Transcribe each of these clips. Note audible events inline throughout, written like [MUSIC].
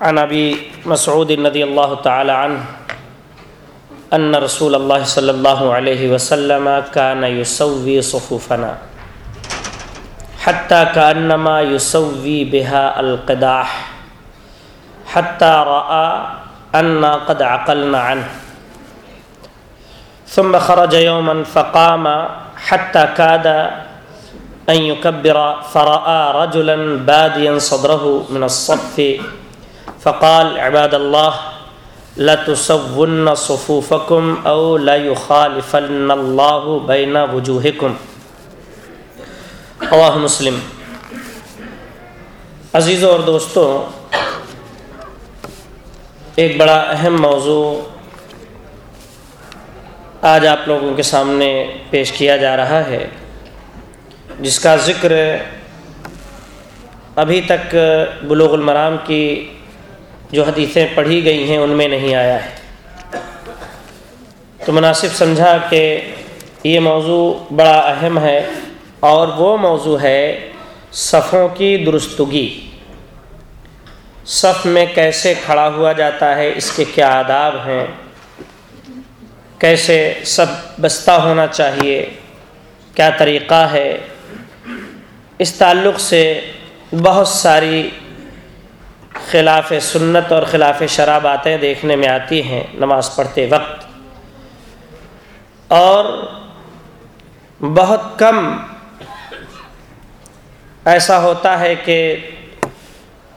عن ابي مسعود رضي الله تعالى عنه ان رسول الله صلى الله عليه وسلم كان يسوي صفوفنا حتى كانما يسوي بها القداح حتى راى انا قد عقلنا عنه ثم خرج يوما فقام حتى كاد ان يكبر فراى رجلا باديا صدره من الصف فقال، عباد الله لتسون صفوفكم او ليخالفن الله بين وجوهكم رواه مسلم. عزیزوں اور دوستوں ایک بڑا اہم موضوع آج آپ لوگوں کے سامنے پیش کیا جا رہا ہے، جس کا ذکر ابھی تک بلوغ المرام کی جو حدیثیں پڑھی گئی ہیں، ان میں نہیں آیا ہے۔ تو مناسب سمجھا کہ یہ موضوع بڑا اہم ہے اور وہ موضوع ہے صفوں کی درستگی۔ صف میں کیسے کھڑا ہوا جاتا ہے، اس کے کیا آداب ہیں؟ کیسے سب بستہ ہونا چاہیے؟ کیا طریقہ ہے؟ اس تعلق سے بہت ساری خلاف سنت اور خلاف شرع باتیں دیکھنے میں آتی ہیں نماز پڑھتے وقت۔ اور بہت کم ایسا ہوتا ہے کہ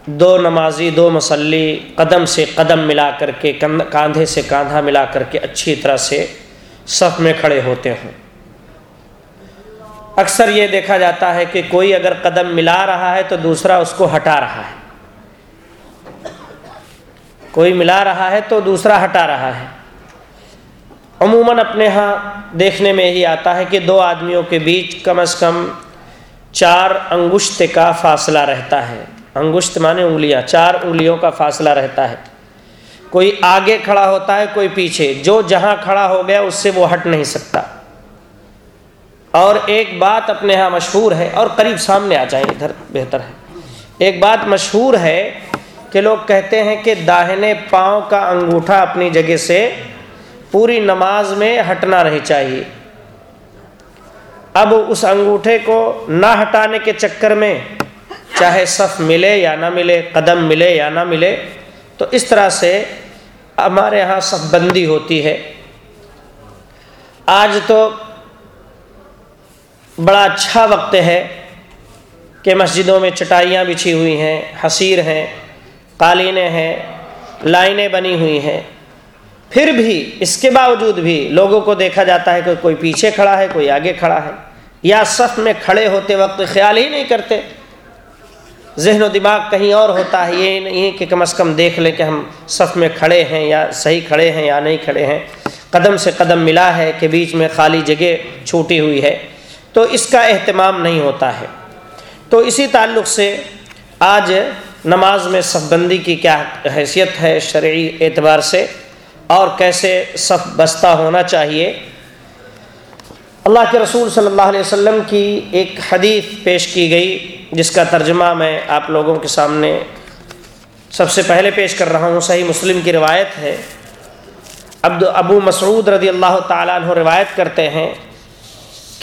دو نمازی، دو مسلی قدم سے قدم ملا کر کے، کاندھے سے کاندھا ملا کر کے اچھی طرح سے صف میں کھڑے ہوتے ہوں۔ اکثر یہ دیکھا جاتا ہے کہ کوئی اگر قدم ملا رہا ہے تو دوسرا اس کو ہٹا رہا ہے۔ کوئی ملا رہا ہے تو دوسرا ہٹا رہا ہے۔ عموماً اپنے ہاں دیکھنے میں یہی آتا ہے کہ دو آدمیوں کے بیچ کم از کم چار انگشت کا فاصلہ رہتا ہے۔ انگشت مانے انگلیاں، چار انگلیوں کا فاصلہ رہتا ہے۔ کوئی آگے کھڑا ہوتا ہے، کوئی پیچھے۔ جو جہاں کھڑا ہو گیا، اس سے وہ ہٹ نہیں سکتا۔ اور ایک بات اپنے ہاں مشہور ہے اور قریب سامنے آ جائیں ادھر بہتر ہے۔ ایک بات مشہور ہے کہ لوگ کہتے ہیں کہ داہنے پاؤں کا انگوٹھا اپنی جگہ سے پوری نماز میں ہٹنا رہی چاہیے۔ اب اس انگوٹھے کو نہ ہٹانے کے چکر میں چاہے صف ملے یا نہ ملے، قدم ملے یا نہ ملے، تو اس طرح سے ہمارے یہاں صف بندی ہوتی ہے۔ آج تو بڑا اچھا وقت ہے کہ مسجدوں میں چٹائیاں بچھی ہوئی ہیں حسیر ہیں۔ قالینیں ہیں، لائنیں بنی ہوئی ہیں۔ پھر بھی اس کے باوجود بھی لوگوں کو دیکھا جاتا ہے کہ کوئی پیچھے کھڑا ہے، کوئی آگے کھڑا ہے۔ یا صف میں کھڑے ہوتے وقت خیال ہی نہیں کرتے۔ ذہن و دماغ کہیں اور ہوتا ہے، یہ نہیں کہ کم از کم دیکھ لیں کہ ہم صف میں کھڑے ہیں یا صحیح کھڑے ہیں یا نہیں کھڑے ہیں۔ قدم سے قدم ملا ہے کہ بیچ میں خالی جگہ چھوٹی ہوئی ہے۔ تو اس کا اہتمام نہیں ہوتا ہے۔ تو اسی تعلق سے آج نماز میں صف بندی کی کیا حیثیت ہے شرعی اعتبار سے اور کیسے صف بستہ ہونا چاہیے؟ اللہ کے رسول صلی اللہ علیہ وسلم کی ایک حدیث پیش کی گئی، جس کا ترجمہ میں آپ لوگوں کے سامنے سب سے پہلے پیش کر رہا ہوں۔ صحیح مسلم کی روایت ہے۔ عبد ابو مسعود رضی اللہ تعالیٰ عنہ روایت کرتے ہیں۔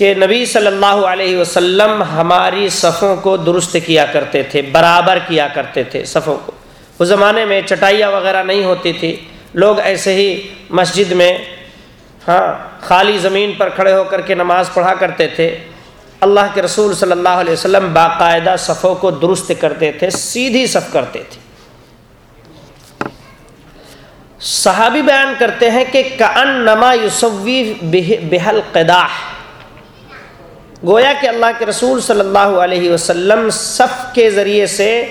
کہ نبی صلی اللہ علیہ وسلم ہماری صفوں کو درست کیا کرتے تھے، برابر کیا کرتے تھے صفوں کو۔ اس زمانے میں چٹائیاں وغیرہ نہیں ہوتی تھی۔ لوگ ایسے ہی مسجد میں ہاں خالی زمین پر کھڑے ہو کر کے نماز پڑھا کرتے تھے۔ اللہ کے رسول صلی اللہ علیہ وسلم باقاعدہ صفوں کو درست کرتے تھے، سیدھی صف کرتے تھے۔ صحابی بیان کرتے ہیں کہ کان نما یوسوی بحل قداح۔ گویا کہ اللہ کے رسول صلی اللہ علیہ وسلم صف کے ذریعے سے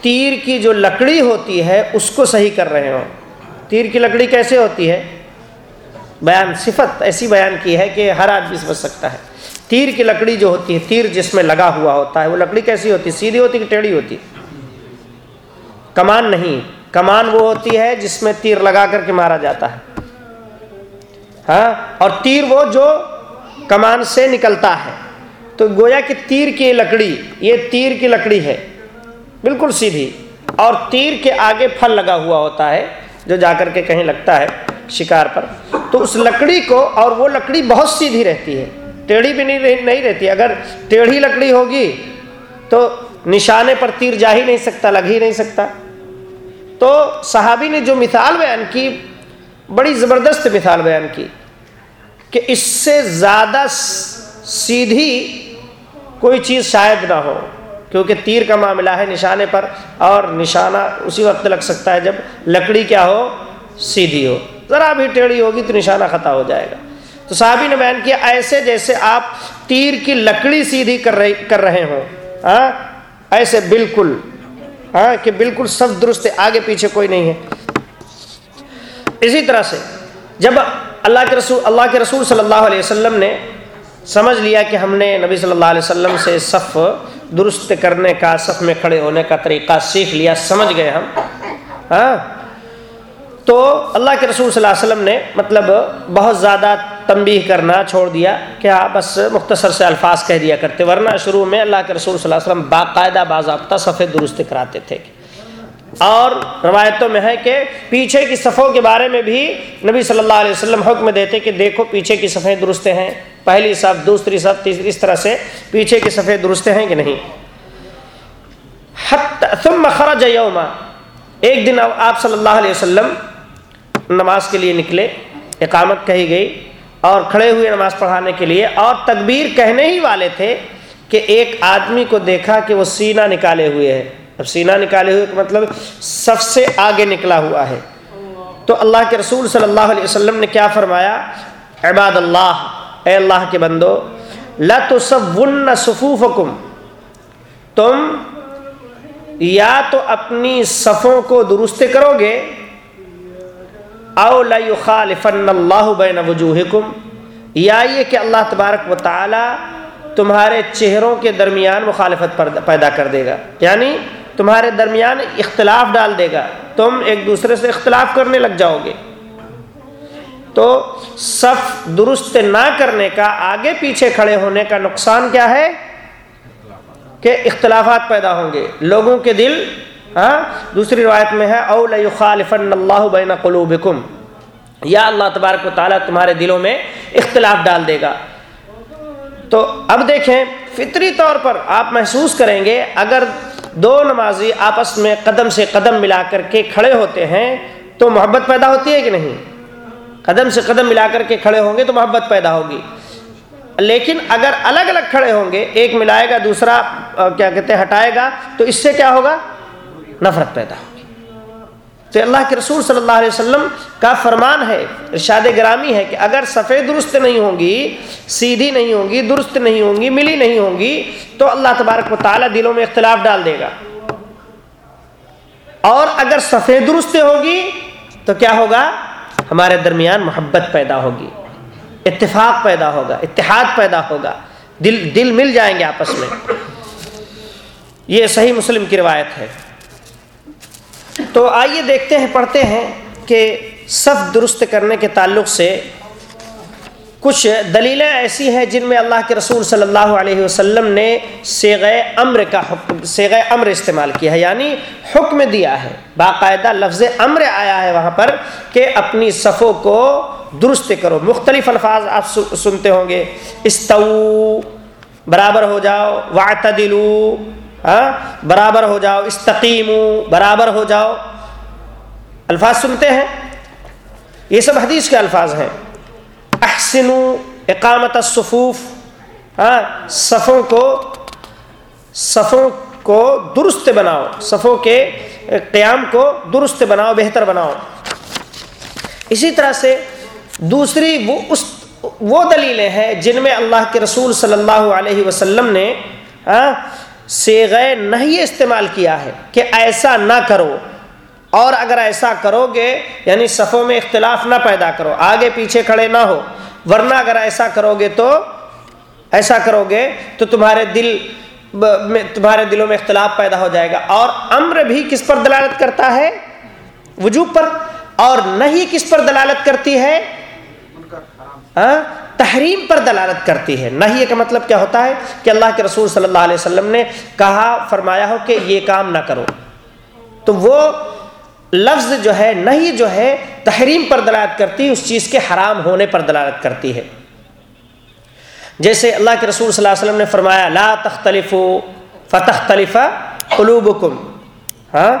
تیر کی جو لکڑی ہوتی ہے، اس کو صحیح کر رہے ہوں۔ تیر کی لکڑی کیسے ہوتی ہے؟ بیان، صفت ایسی بیان کی ہے کہ ہر آدمی سمجھ سکتا ہے۔ تیر کی لکڑی جو ہوتی ہے، تیر جس میں لگا ہوا ہوتا ہے، وہ لکڑی کیسی ہوتی ہے؟ سیدھی ہوتی کہ ٹیڑھی ہوتی؟ کمان نہیں۔ کمان وہ ہوتی ہے جس میں تیر لگا کر کے مارا جاتا ہے۔ ہاں؟ اور تیر وہ جو کمان سے نکلتا ہے۔ تو گویا کہ تیر کی لکڑی، یہ تیر کی لکڑی ہے۔ بالکل سیدھی۔ اور تیر کے آگے پھل لگا ہوا ہوتا ہے، جو جا کر کے کہیں لگتا ہے شکار پر۔ تو اس لکڑی کو، اور وہ لکڑی بہت سیدھی رہتی ہے۔ ٹیڑھی بھی نہیں نہیں رہتی۔ اگر ٹیڑھی لکڑی ہوگی تو نشانے پر تیر جا ہی نہیں سکتا، لگ ہی نہیں سکتا۔ تو صحابی نے جو مثال بیان کی، بڑی زبردست مثال بیان کی۔ کہ اس سے زیادہ سیدھی کوئی چیز شاید نہ ہو، کیونکہ تیر کا معاملہ ہے نشانے پر، اور نشانہ اسی وقت لگ سکتا ہے جب لکڑی کیا ہو، سیدھی ہو۔ ذرا بھی ٹیڑھی ہوگی تو نشانہ خطا ہو جائے گا۔ تو صحابی نے بیان کیا، ایسے جیسے آپ تیر کی لکڑی سیدھی کر رہے کر رہے ہوں ہاں؟ ایسے بالکل ہاں؟ کہ بالکل سب درست آگے پیچھے کوئی نہیں ہے۔ اسی طرح سے جب اللہ کے رسول اللہ کے رسول صلی اللہ علیہ وسلم نے سمجھ لیا کہ ہم نے نبی صلی اللہ علیہ وسلم سے صف درست کرنے کا، صف میں کھڑے ہونے کا طریقہ سیکھ لیا، سمجھ گئے ہم۔ ہاں؟ تو اللہ کے رسول صلی اللہ علیہ وسلم نے مطلب بہت زیادہ تنبیہ کرنا چھوڑ دیا کہ آپ بس مختصر سے الفاظ کہہ دیا کرتے، ورنہ شروع میں اللہ کے رسول صلی اللہ علیہ وسلم باقاعدہ باضابطہ صفحے درست کراتے تھے۔ اور روایتوں میں ہے کہ پیچھے کی صفوں کے بارے میں بھی نبی صلی اللہ علیہ وسلم حکم دیتے کہ دیکھو پیچھے کی صفحے درست ہیں، پہلی صف، دوسری صف، تیسری اس طرح سے پیچھے کی صفحے درست ہیں کہ نہیں؟ ثم خرج یوما، ایک دن آپ صلی اللہ علیہ وسلم نماز کے لیے نکلے، اقامت کہی گئی اور کھڑے ہوئے نماز پڑھانے کے لیے اور تکبیر کہنے ہی والے تھے کہ ایک آدمی کو دیکھا کہ وہ سینہ نکالے ہوئے ہے۔ اب سینہ نکالے ہوئے کا مطلب سب سے آگے نکلا ہوا ہے۔ تو اللہ کے رسول صلی اللہ علیہ وسلم نے کیا فرمایا؟ عباد اللہ، اے اللہ کے بندو لَتُسَوُّنَّ صُفُوفَكُمْ تم یا تو اپنی صفوں کو درست کرو گے او لَيُخَالِفَنَّ اللَّهُ بَيْنَ وُجُوهِكُمْ یا یہ کہ اللہ تبارک و تعالی تمہارے چہروں کے درمیان مخالفت پیدا کر دے گا۔ یعنی تمہارے درمیان اختلاف ڈال دے گا۔ تم ایک دوسرے سے اختلاف کرنے لگ جاؤ گے۔ تو صف درست نہ کرنے کا، آگے پیچھے کھڑے ہونے کا نقصان کیا ہے؟ کہ اختلافات پیدا ہوں گے۔ لوگوں کے دل ہاں دوسری روایت میں ہے، او خالفن اللہ بین قلوبکم یا اللہ تبارک و تعالیٰ تمہارے دلوں میں اختلاف ڈال دے گا۔ تو اب دیکھیں، فطری طور پر آپ محسوس کریں گے، اگر دو نمازی آپس میں قدم سے قدم ملا کر کے کھڑے ہوتے ہیں تو محبت پیدا ہوتی ہے کہ نہیں؟ قدم سے قدم ملا کر کے کھڑے ہوں گے تو محبت پیدا ہوگی۔ لیکن اگر الگ الگ کھڑے ہوں گے، ایک ملائے گا، دوسرا کیا کہتے ہیں، ہٹائے گا، تو اس سے کیا ہوگا؟ نفرت پیدا ہوگی۔ تو اللہ کے رسول صلی اللہ علیہ وسلم کا فرمان ہے، ارشاد گرامی ہے کہ اگر سفید درست نہیں ہوں گی، سیدھی نہیں ہوں گی، درست نہیں ہوں گی، ملی نہیں ہوں گی، تو اللہ تبارک و تعالیٰ دلوں میں اختلاف ڈال دے گا۔ اور اگر سفید درست ہوگی، تو کیا ہوگا؟ ہمارے درمیان محبت پیدا ہوگی، اتفاق پیدا ہوگا، اتحاد پیدا ہوگا، دل دل مل جائیں گے آپس میں۔ یہ صحیح مسلم کی روایت ہے۔ تو آئیے دیکھتے ہیں، پڑھتے ہیں کہ صف درست کرنے کے تعلق سے کچھ دلیلیں ایسی ہیں جن میں اللہ کے رسول صلی اللہ علیہ وسلم نے سیغ امر کا حکم، سیغ امر استعمال کیا ہے یعنی حکم دیا ہے۔ باقاعدہ لفظ امر آیا ہے وہاں پر کہ اپنی صفوں کو درست کرو۔ مختلف الفاظ آپ سنتے ہوں گے۔ استو برابر ہو جاؤ۔ واعتدلو ہاں؟ برابر ہو جاؤ استقیم برابر ہو جاؤ۔ الفاظ سنتے ہیں؟ یہ سب حدیث کے الفاظ ہیں۔ احسن اقامت الصفوف ہاں؟ صفوں کو صفوں کو درست بناؤ، صفوں کے قیام کو درست بناؤ، بہتر بناؤ۔ اسی طرح سے دوسری وہ اس، وہ دلیلیں ہیں جن میں اللہ کے رسول صلی اللہ علیہ وسلم نے ہاں؟ سیغ نہیں استعمال کیا ہے کہ ایسا نہ کرو۔ اور اگر ایسا کرو گے یعنی صفوں میں اختلاف نہ پیدا کرو، آگے پیچھے کھڑے نہ ہو۔ ورنہ اگر ایسا کرو گے تو، ایسا کرو گے تو تمہارے دل تمہارے دلوں میں اختلاف پیدا ہو جائے گا۔ اور امر بھی کس پر دلالت کرتا ہے؟ وجوب پر۔ اور نہیں کس پر دلالت کرتی ہے؟ ہاں؟ تحریم پر دلالت کرتی ہے۔ نہ ہی کا مطلب کیا ہوتا ہے؟ کہ اللہ کے رسول صلی اللہ علیہ وسلم نے کہا، فرمایا ہو کہ یہ کام نہ کرو۔ تو وہ لفظ جو ہے نہیں جو ہے، تحریم پر دلالت کرتی، اس چیز کے حرام ہونے پر دلالت کرتی ہے۔ جیسے اللہ کے رسول صلی اللہ علیہ وسلم نے فرمایا، لا تختلف فتح تلفہ قلوبکم۔ ہاں؟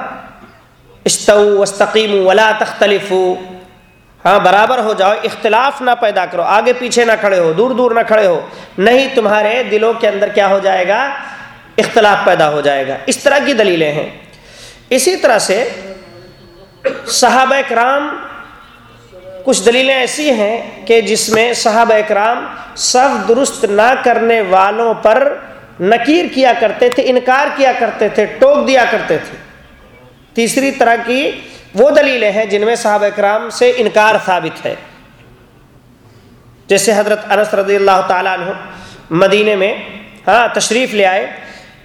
استو وستقیم ولا تختلف ہاں برابر ہو جاؤ، اختلاف نہ پیدا کرو، آگے پیچھے نہ کھڑے ہو، دور دور نہ کھڑے ہو۔ نہیں، تمہارے دلوں کے اندر کیا ہو جائے گا؟ اختلاف پیدا ہو جائے گا۔ اس طرح کی دلیلیں ہیں۔ اسی طرح سے صحابہ اکرام، کچھ دلیلیں ایسی ہیں کہ جس میں صحابہ اکرام سب درست نہ کرنے والوں پر نکیر کیا کرتے تھے، انکار کیا کرتے تھے، ٹوک دیا کرتے تھے۔ تیسری طرح کی وہ دلیلیں ہیں جن میں صحابہ اکرام سے انکار ثابت ہے۔ جیسے حضرت انس رضی اللہ تعالیٰ عنہ مدینے میں ہاں تشریف لے آئے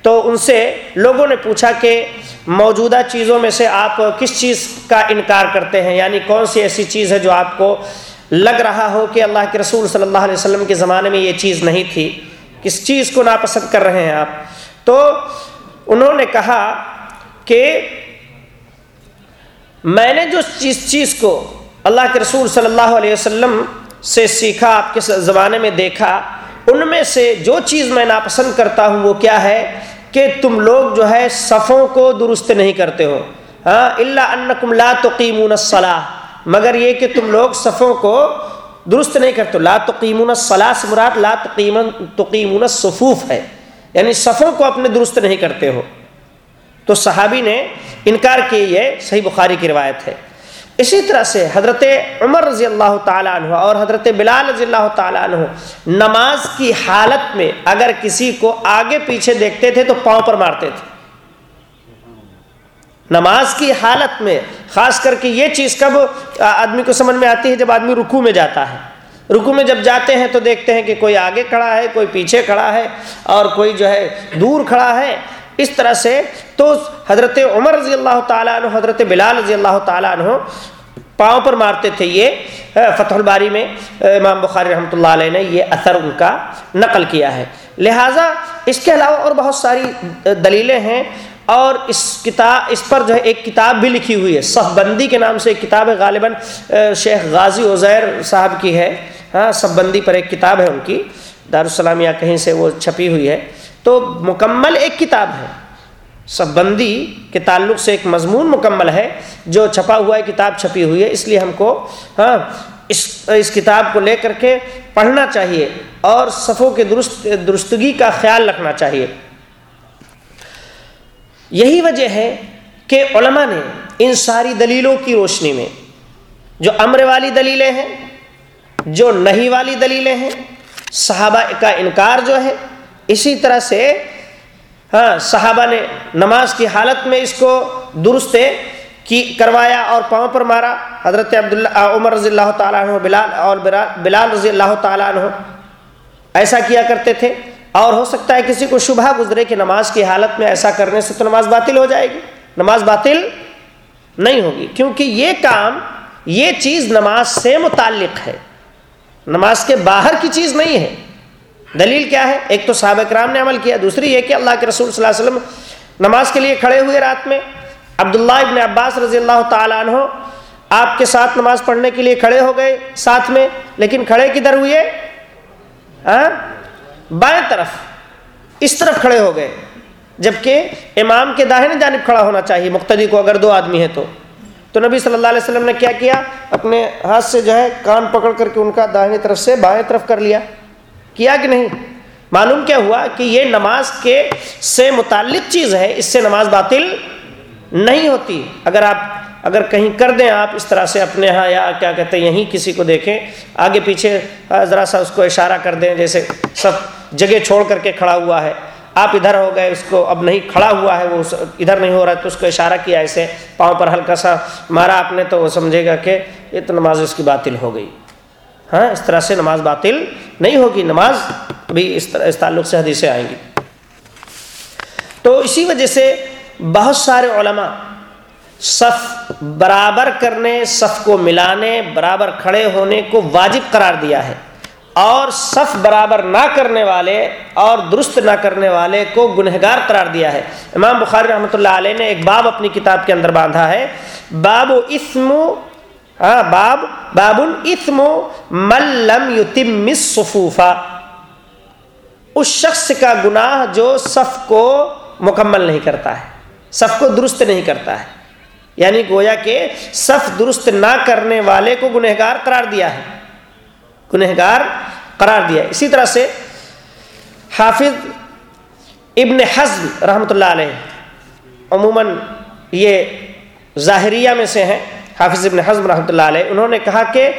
تو ان سے لوگوں نے پوچھا کہ موجودہ چیزوں میں سے آپ کس چیز کا انکار کرتے ہیں؟ یعنی کون سی ایسی چیز ہے جو آپ کو لگ رہا ہو کہ اللہ کے رسول صلی اللہ علیہ وسلم کے زمانے میں یہ چیز نہیں تھی؟ کس چیز کو ناپسند کر رہے ہیں آپ؟ تو انہوں نے کہا کہ میں نے جو چیز چیز کو اللہ کے رسول صلی اللہ علیہ وسلم سے سیکھا، آپ کے زمانے میں دیکھا، ان میں سے جو چیز میں ناپسند کرتا ہوں وہ کیا ہے؟ کہ تم لوگ جو ہے صفوں کو درست نہیں کرتے ہو۔ ہاں اللہ انکم لا تقیمون الصلاح مگر یہ کہ تم لوگ صفوں کو درست نہیں کرتے لا تقیمون الصلاح سے مراد لا تقیمن تقیمون الصفوف ہے۔ یعنی صفوں کو اپنے درست نہیں کرتے ہو۔ تو صحابی نے انکار کی یہ صحیح بخاری کی روایت ہے۔ اسی طرح سے حضرت عمر رضی اللہ تعالیٰ عنہ اور حضرت بلال رضی اللہ تعالیٰ عنہ نماز کی حالت میں اگر کسی کو آگے پیچھے دیکھتے تھے تو پاؤں پر مارتے تھے۔ نماز کی حالت میں، خاص کر کے یہ چیز کب آدمی کو سمجھ میں آتی ہے جب آدمی رکو میں جاتا ہے۔ رکو میں جب جاتے ہیں تو دیکھتے ہیں کہ کوئی آگے کھڑا ہے، کوئی پیچھے کھڑا ہے اور کوئی جو ہے دور کھڑا ہے۔ اس طرح سے تو حضرت عمر رضی اللہ تعالیٰ عنہ، حضرت بلال رضی اللہ تعالیٰ عنہ پاؤں پر مارتے تھے یہ فتح الباری میں امام بخاری رحمۃ اللہ علیہ نے یہ اثر ان کا نقل کیا ہے۔ لہٰذا اس کے علاوہ اور بہت ساری دلیلیں ہیں اور اس کتاب، اس پر جو ہے ایک کتاب بھی لکھی ہوئی ہے۔ صف بندی کے نام سے ایک کتاب ہے، غالباً شیخ غازی عزیر صاحب کی ہے۔ ہاں صف بندی پر ایک کتاب ہے ان کی۔ دارالسلام یا کہیں سے وہ چھپی ہوئی ہے۔ تو مکمل ایک کتاب ہے۔ سب بندی کے تعلق سے ایک مضمون مکمل ہے۔ جو چھپا ہوا ہے، کتاب چھپی ہوئی ہے۔ اس لیے ہم کو ہاں اس اس کتاب کو لے کر کے پڑھنا چاہیے اور صفوں کے درست، درستگی کا خیال رکھنا چاہیے۔ یہی وجہ ہے کہ علماء نے ان ساری دلیلوں کی روشنی میں، جو امر والی دلیلیں ہیں، جو نہیں والی دلیلیں ہیں، صحابہ کا انکار جو ہے اسی طرح سے ہاں صحابہ نے نماز کی حالت میں اس کو درست کی، کروایا اور پاؤں پر مارا۔ حضرت عبداللہ عمر رضی اللہ تعالیٰ عنہ، بلال اور بلال رضی اللہ تعالیٰ عنہ۔ ایسا کیا کرتے تھے۔ اور ہو سکتا ہے کسی کو شبہ گزرے کہ نماز کی حالت میں ایسا کرنے سے تو نماز باطل ہو جائے گی۔ نماز باطل نہیں ہوگی۔ کیونکہ یہ کام، یہ چیز نماز سے متعلق ہے۔ نماز کے باہر کی چیز نہیں ہے۔ دلیل کیا ہے؟ ایک تو صحابہ کرام نے عمل کیا، دوسری یہ کہ اللہ کے رسول صلی اللہ علیہ وسلم نماز کے لیے کھڑے ہوئے رات میں۔ عبداللہ ابن عباس رضی اللہ تعالیٰ عنہ آپ کے ساتھ نماز پڑھنے کے لیے کھڑے ہو گئے ساتھ میں، لیکن کھڑے کدھر ہوئے؟ بائیں طرف، اس طرف کھڑے ہو گئے۔ جبکہ امام کے داہنے جانب کھڑا ہونا چاہیے، مقتدی کو اگر دو آدمی ہیں تو۔ تو نبی صلی اللہ علیہ وسلم نے کیا کیا؟ اپنے ہاتھ سے جو ہے کان پکڑ کر کے ان کا داہنی طرف سے بائیں طرف کر لیا۔ کیا کہ نہیں؟ معلوم کیا ہوا کہ یہ نماز کے سے متعلق چیز ہے، اس سے نماز باطل نہیں ہوتی۔ اگر آپ، اگر کہیں کر دیں آپ اس طرح سے اپنے ہاں یا کیا کہتے ہیں، یہیں کسی کو دیکھیں، آگے پیچھے ذرا سا اس کو اشارہ کر دیں، جیسے سب جگہ چھوڑ کر کے کھڑا ہوا ہے۔ آپ ادھر ہو گئے، اس کو اب نہیں کھڑا ہوا ہے، وہ ادھر نہیں ہو رہا ہے، تو اس کو اشارہ کیا، ایسے پاؤں پر ہلکا سا مارا آپ نے تو وہ سمجھے گا کہ یہ تو نماز اس کی باطل ہو گئی۔ ہاں اس طرح سے نماز باطل نہیں ہوگی۔ نماز بھی اس طرح اس تعلق سے حدیثیں آئیں گی۔ تو اسی وجہ سے بہت سارے علماء صف برابر کرنے، صف کو ملانے، برابر کھڑے ہونے کو واجب قرار دیا ہے۔ اور صف برابر نہ کرنے والے اور درست نہ کرنے والے کو گنہگار قرار دیا ہے۔ امام بخاری رحمۃ اللہ علیہ نے ایک باب اپنی کتاب کے اندر باندھا ہے۔ باب و اسم ہاں باب باب الاسم ملم یتم صفوفا اس شخص کا گناہ جو صف کو مکمل نہیں کرتا ہے، صف کو درست نہیں کرتا ہے۔ یعنی گویا کہ صف درست نہ کرنے والے کو گنہگار قرار دیا ہے۔ گنہگار قرار دیا ہے۔ اسی طرح سے حافظ ابن حزم رحمۃ اللہ علیہ، عموماً یہ ظاہریہ میں سے ہیں۔ حافظ ابن حزم رحمۃ اللہ علیہ، انہوں نے کہا کہ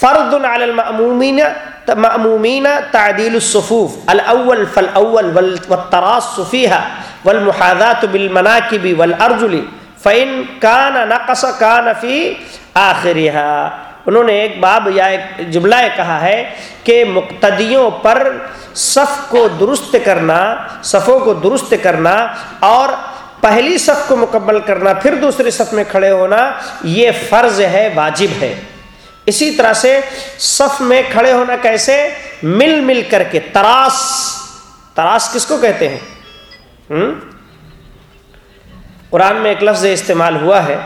فرد علی المأمومین تعدیل الصفوف الاول فالاول والتراص فيها والمحاذات بالمناكب والارجل، فإن كان نقص كان في آخرها انہوں نے ایک باب یا ایک جملہ کہا ہے کہ مقتدیوں پر صف کو درست کرنا، صفوں کو درست کرنا اور پہلی صف کو مکمل کرنا، پھر دوسری صف میں کھڑے ہونا، یہ فرض ہے، واجب ہے۔ اسی طرح سے صف میں کھڑے ہونا کیسے؟ مل مل کر کے، تراس۔ تراس کس کو کہتے ہیں؟ قرآن میں ایک لفظ استعمال ہوا ہے۔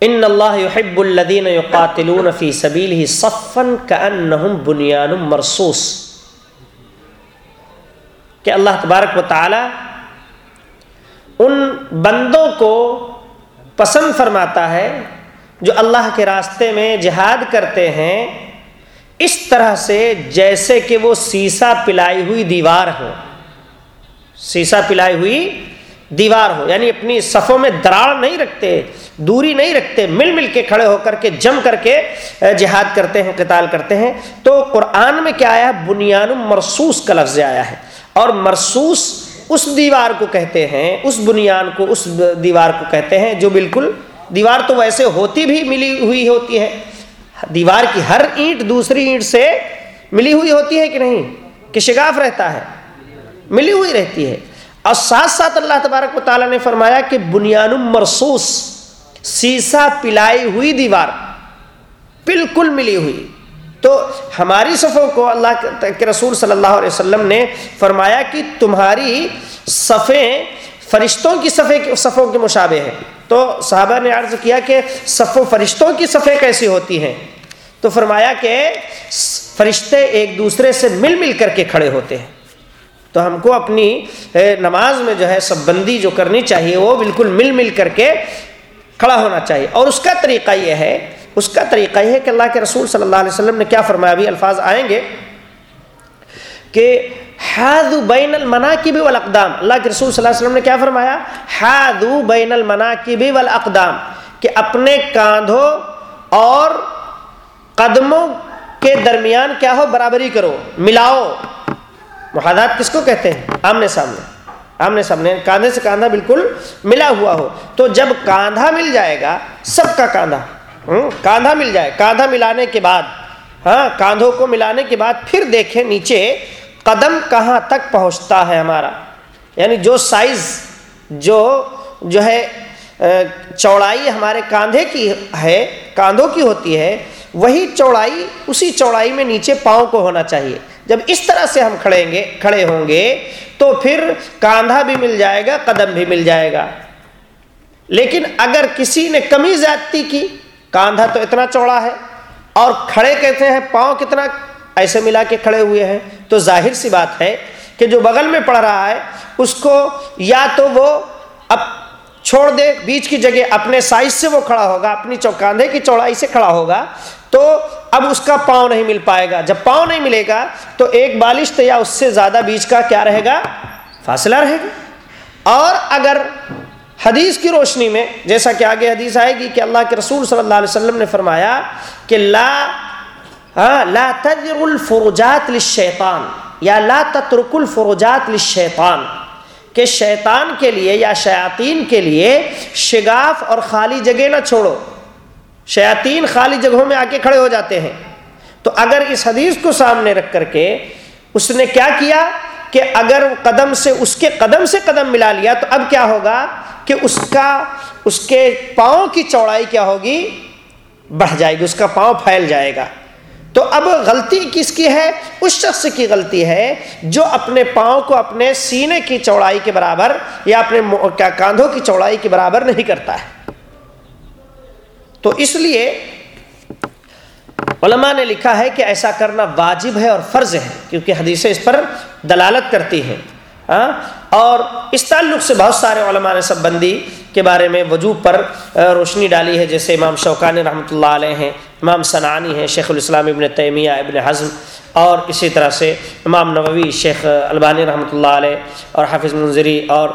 ان اللہ يحب الذين يقاتلون في سبيله صفا كانهم بنيان مرصوص۔ کہ اللہ تبارک و تعالی ان بندوں کو پسند فرماتا ہے جو اللہ کے راستے میں جہاد کرتے ہیں، اس طرح سے جیسے کہ وہ سیسا پلائی ہوئی دیوار ہو۔ سیسا پلائی ہوئی دیوار ہو یعنی اپنی صفوں میں دراڑ نہیں رکھتے، دوری نہیں رکھتے، مل مل کے کھڑے ہو کر کے، جم کر کے جہاد کرتے ہیں، قتال کرتے ہیں۔ تو قرآن میں کیا آیا بنیان مرسوس کا لفظ آیا ہے۔ اور مرسوس اس دیوار کو کہتے ہیں، اس بنیان کو، اس دیوار کو کہتے ہیں جو بالکل دیوار تو ویسے ہوتی بھی ملی ہوئی ہوتی ہے۔ دیوار کی ہر اینٹ دوسری اینٹ سے ملی ہوئی ہوتی ہے کہ نہیں؟ کہ شگاف رہتا ہے۔ ملی ہوئی رہتی ہے۔ اور ساتھ ساتھ اللہ تبارک و تعالیٰ نے فرمایا کہ بنیان مرسوس، سیسا پلائی ہوئی دیوار بالکل ملی ہوئی۔ تو ہماری صفوں کو اللہ کے رسول صلی اللہ علیہ وسلم نے فرمایا کہ تمہاری صفیں فرشتوں کی صفے صفوں کے مشابہ ہیں۔ تو صحابہ نے عرض کیا کہ صف و فرشتوں کی صفیں کیسی ہوتی ہیں؟ تو فرمایا کہ فرشتے ایک دوسرے سے مل مل کر کے کھڑے ہوتے ہیں۔ تو ہم کو اپنی نماز میں جو ہے سب بندی جو کرنی چاہیے وہ بالکل مل مل کر کے کھڑا ہونا چاہیے۔ اور اس کا طریقہ یہ ہے اس کا طریقہ یہ ہے کہ اللہ کے رسول صلی اللہ علیہ وسلم نے کیا فرمایا؟ ابھی الفاظ آئیں گے کہ حاد بین المنا کی بھی والاقدام۔ اللہ کے رسول صلی اللہ علیہ وسلم نے کیا فرمایا؟ حاد بین المنا کی بھی والاقدام۔ کہ اپنے کاندھوں اور قدموں کے درمیان کیا ہو؟ برابری کرو، ملاؤ۔ محادات کس کو کہتے ہیں؟ آمنے سامنے۔ آمنے سامنے، کاندھے سے کاندھا بالکل ملا ہوا ہو۔ تو جب کاندھا مل جائے گا، سب کا کاندھا۔ کاندھا مل جائے، کاندھا ملانے کے بعد ہاں کاندھوں کو ملانے کے بعد پھر دیکھیں نیچے قدم کہاں تک پہنچتا ہے ہمارا۔ یعنی جو سائز، جو جو ہے چوڑائی ہمارے کاندھے کی ہے، کاندھوں کی ہوتی ہے، وہی چوڑائی، اسی چوڑائی میں نیچے پاؤں کو ہونا چاہیے۔ جب اس طرح سے ہم کھڑیں گے، کھڑے ہوں گے، تو پھر کاندھا بھی مل جائے گا، قدم بھی مل جائے گا۔ لیکن اگر کسی نے کمی زیادتی کی کاندھا تو اتنا چوڑا ہے اور کھڑے کہتے ہیں؟ پاؤں کتنا ایسے ملا کے کھڑے ہوئے ہیں۔ تو ظاہر سی بات ہے کہ جو بغل میں پڑ رہا ہے، اس کو یا تو وہ اب چھوڑ دے، بیچ کی جگہ اپنے سائز سے وہ کھڑا ہوگا، اپنی کاندھے کی چوڑائی سے کھڑا ہوگا، تو اب اس کا پاؤں نہیں مل پائے گا۔ جب پاؤں نہیں ملے گا، تو ایک بالشت یا اس سے زیادہ بیچ کا کیا رہے گا؟ فاصلہ رہے گا۔ اور اگر حدیث کی روشنی میں جیسا کہ آگے حدیث آئے گی کہ اللہ کے رسول صلی اللہ علیہ وسلم نے فرمایا کہ لا ہاں، لا تجر الفروجات للشیطان یا لا تترک الفروجات للشیطان کہ شیطان کے لیے یا شیاطین کے لیے شگاف اور خالی جگہ نہ چھوڑو۔ شیاطین خالی جگہوں میں آ کے کھڑے ہو جاتے ہیں۔ تو اگر اس حدیث کو سامنے رکھ کر کے اس نے کیا کیا؟ کہ اگر قدم سے اس کے قدم سے قدم ملا لیا تو اب کیا ہوگا کہ اس کا اس کے پاؤں کی چوڑائی کیا ہوگی؟ بڑھ جائے گی، اس کا پاؤں پھیل جائے گا۔ تو اب غلطی کس کی ہے؟ اس شخص کی غلطی ہے جو اپنے پاؤں کو اپنے سینے کی چوڑائی کے برابر یا اپنے کاندھوں کی چوڑائی کے برابر نہیں کرتا ہے۔ تو اس لیے علماء نے لکھا ہے کہ ایسا کرنا واجب ہے اور فرض ہے، کیونکہ حدیثیں اس پر دلالت کرتی ہیں۔ ہاں؟ اور اس تعلق سے بہت سارے علماء نے سب بندی کے بارے میں وجوب پر روشنی ڈالی ہے، جیسے امام شوقان رحمۃ اللہ علیہ ہیں، امام سنانی ہیں، شیخ الاسلام ابن تیمیہ، ابن حزم، اور اسی طرح سے امام نووی، شیخ البانی رحمۃ اللہ علیہ اور حافظ منظری اور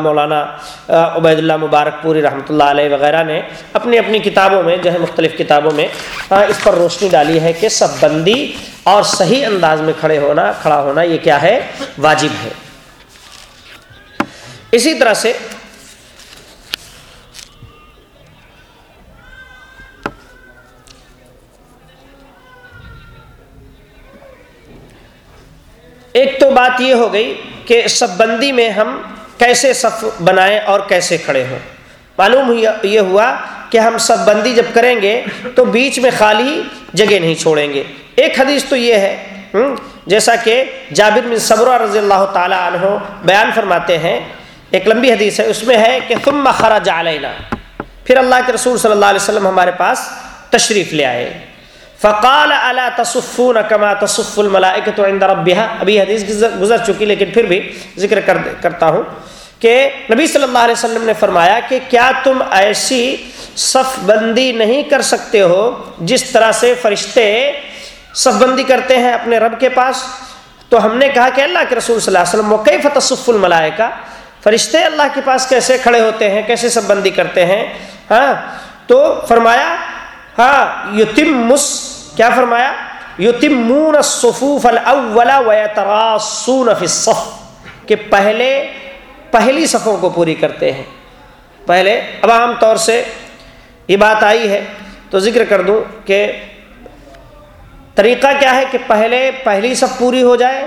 مولانا عبید اللہ مبارک پوری رحمۃ اللہ علیہ وغیرہ نے اپنی اپنی کتابوں میں، جو ہے مختلف کتابوں میں اس پر روشنی ڈالی ہے کہ سب بندی اور صحیح انداز میں کھڑے ہونا، کھڑا ہونا یہ کیا ہے؟ واجب ہے۔ اسی طرح سے ایک تو بات یہ ہو گئی کہ سب بندی میں ہم کیسے صف بنائیں اور کیسے کھڑے ہوں۔ معلوم یہ ہوا کہ ہم سب بندی جب کریں گے تو بیچ میں خالی جگہ نہیں چھوڑیں گے۔ ایک حدیث تو یہ ہے جیسا کہ جابر بن صبر رضی اللہ تعالیٰ عنہ بیان فرماتے ہیں ایک لمبی حدیث ہے، اس میں ہے کہ ثم خرج علینا۔ پھر اللہ کے رسول صلی اللہ علیہ وسلم ہمارے پاس تشریف لے آئے۔ فقال الا تصفون كما تصف الملائكه عند ربها ابھی حدیث گزر چکی، لیکن پھر بھی ذکر کرتا ہوں کہ نبی صلی اللہ علیہ وسلم نے فرمایا کہ کیا تم ایسی صف بندی نہیں کر سکتے ہو جس طرح سے فرشتے صف بندی کرتے ہیں اپنے رب کے پاس؟ تو ہم نے کہا کہ اللہ کے رسول صلی اللہ علیہ وسلم وہ کئی تصف الملائکہ فرشتے اللہ کے پاس کیسے کھڑے ہوتے ہیں، کیسے سب بندی کرتے ہیں؟ ہاں تو فرمایا ہاں یتم مس کیا فرمایا؟ یتمون الصفوف الاول ویتراسون فی الصف، کہ پہلے، پہلی صفوں کو پوری کرتے ہیں۔ پہلے، اب عام طور سے یہ بات آئی ہے، تو ذکر کر دوں کہ طریقہ کیا ہے کہ پہلے، پہلی صف پوری ہو جائے،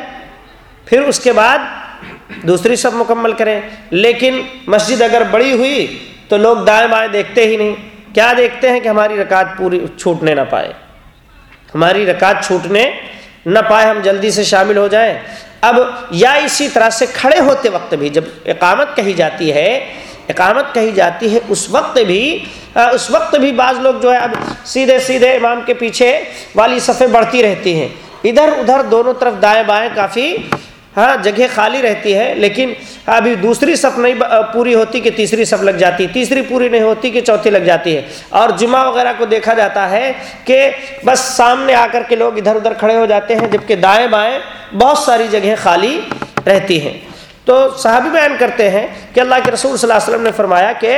پھر اس کے بعد دوسری سب مکمل کریں۔ لیکن مسجد اگر بڑی ہوئی تو لوگ دائیں بائیں دیکھتے ہی نہیں۔ کیا دیکھتے ہیں کہ ہماری رکعت پوری چھوٹنے نہ پائے؟ ہماری رکعت چھوٹنے نہ پائے، ہم جلدی سے شامل ہو جائیں۔ اب یا اسی طرح سے کھڑے ہوتے وقت بھی، جب اقامت کہی جاتی ہے، اقامت کہی جاتی ہے، اس وقت بھی اس وقت بھی بعض لوگ جو ہے، اب سیدھے سیدھے امام کے پیچھے والی صفیں بڑھتی رہتی ہیں۔ ادھر ادھر دونوں طرف دائیں بائیں کافی ہاں جگہ خالی رہتی ہے، لیکن ابھی دوسری صف نہیں پوری ہوتی کہ تیسری صف لگ جاتی، تیسری پوری نہیں ہوتی کہ چوتھی لگ جاتی ہے۔ اور جمعہ وغیرہ کو دیکھا جاتا ہے کہ بس سامنے آ کر کے لوگ ادھر ادھر کھڑے ہو جاتے ہیں، جبکہ دائیں بائیں بہت ساری جگہیں خالی رہتی ہیں۔ تو صحابی بیان کرتے ہیں کہ اللہ کے رسول صلی اللہ علیہ وسلم نے فرمایا کہ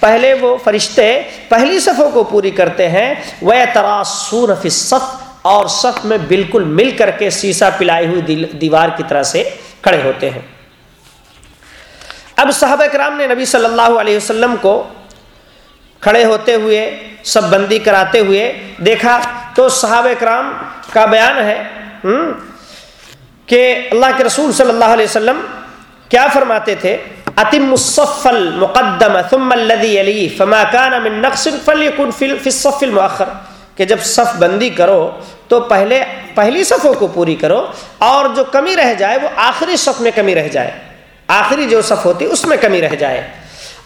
پہلے وہ فرشتے پہلی صفوں کو پوری کرتے ہیں وہ تراسون صف اور صف میں بالکل مل کر کے سیسا پلائی ہوئی دیوار کی طرح سے کھڑے ہوتے ہیں۔ اب صحابہ کرام نے نبی صلی اللہ علیہ وسلم کو کھڑے ہوتے ہوئے، سب بندی کراتے ہوئے دیکھا تو صحابہ کرام کا بیان ہے کہ اللہ کے رسول صلی اللہ علیہ وسلم کیا فرماتے تھے؟ اتم الصف المقدم ثم الذي يليه فما كان من نقص فليكن في الصف المؤخر کہ جب صف بندی کرو تو پہلے پہلی صفوں کو پوری کرو اور جو کمی رہ جائے وہ آخری صف میں کمی رہ جائے۔ آخری جو صف ہوتی اس میں کمی رہ جائے۔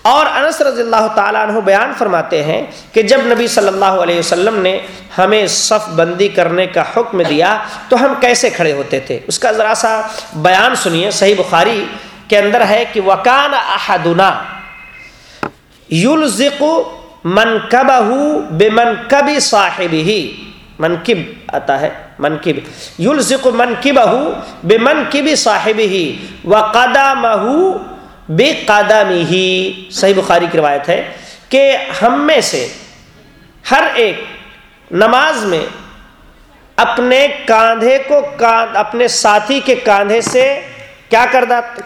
اور انس رضی اللہ تعالیٰ عنہ بیان فرماتے ہیں کہ جب نبی صلی اللہ علیہ وسلم نے ہمیں صف بندی کرنے کا حکم دیا تو ہم کیسے کھڑے ہوتے تھے؟ اس کا ذرا سا بیان سنیے۔ صحیح بخاری کے اندر ہے کہ وکان احدنا یلزق منقبہ بے منقبی صاحب ہی منقب آتا ہے منقب یلزق منقبہ بے منقبی صاحب ہی و قدامہ بے قدمی ہی صحیح بخاری کی روایت ہے کہ ہم میں سے ہر ایک نماز میں اپنے کاندھے کو اپنے ساتھی کے کاندھے سے کیا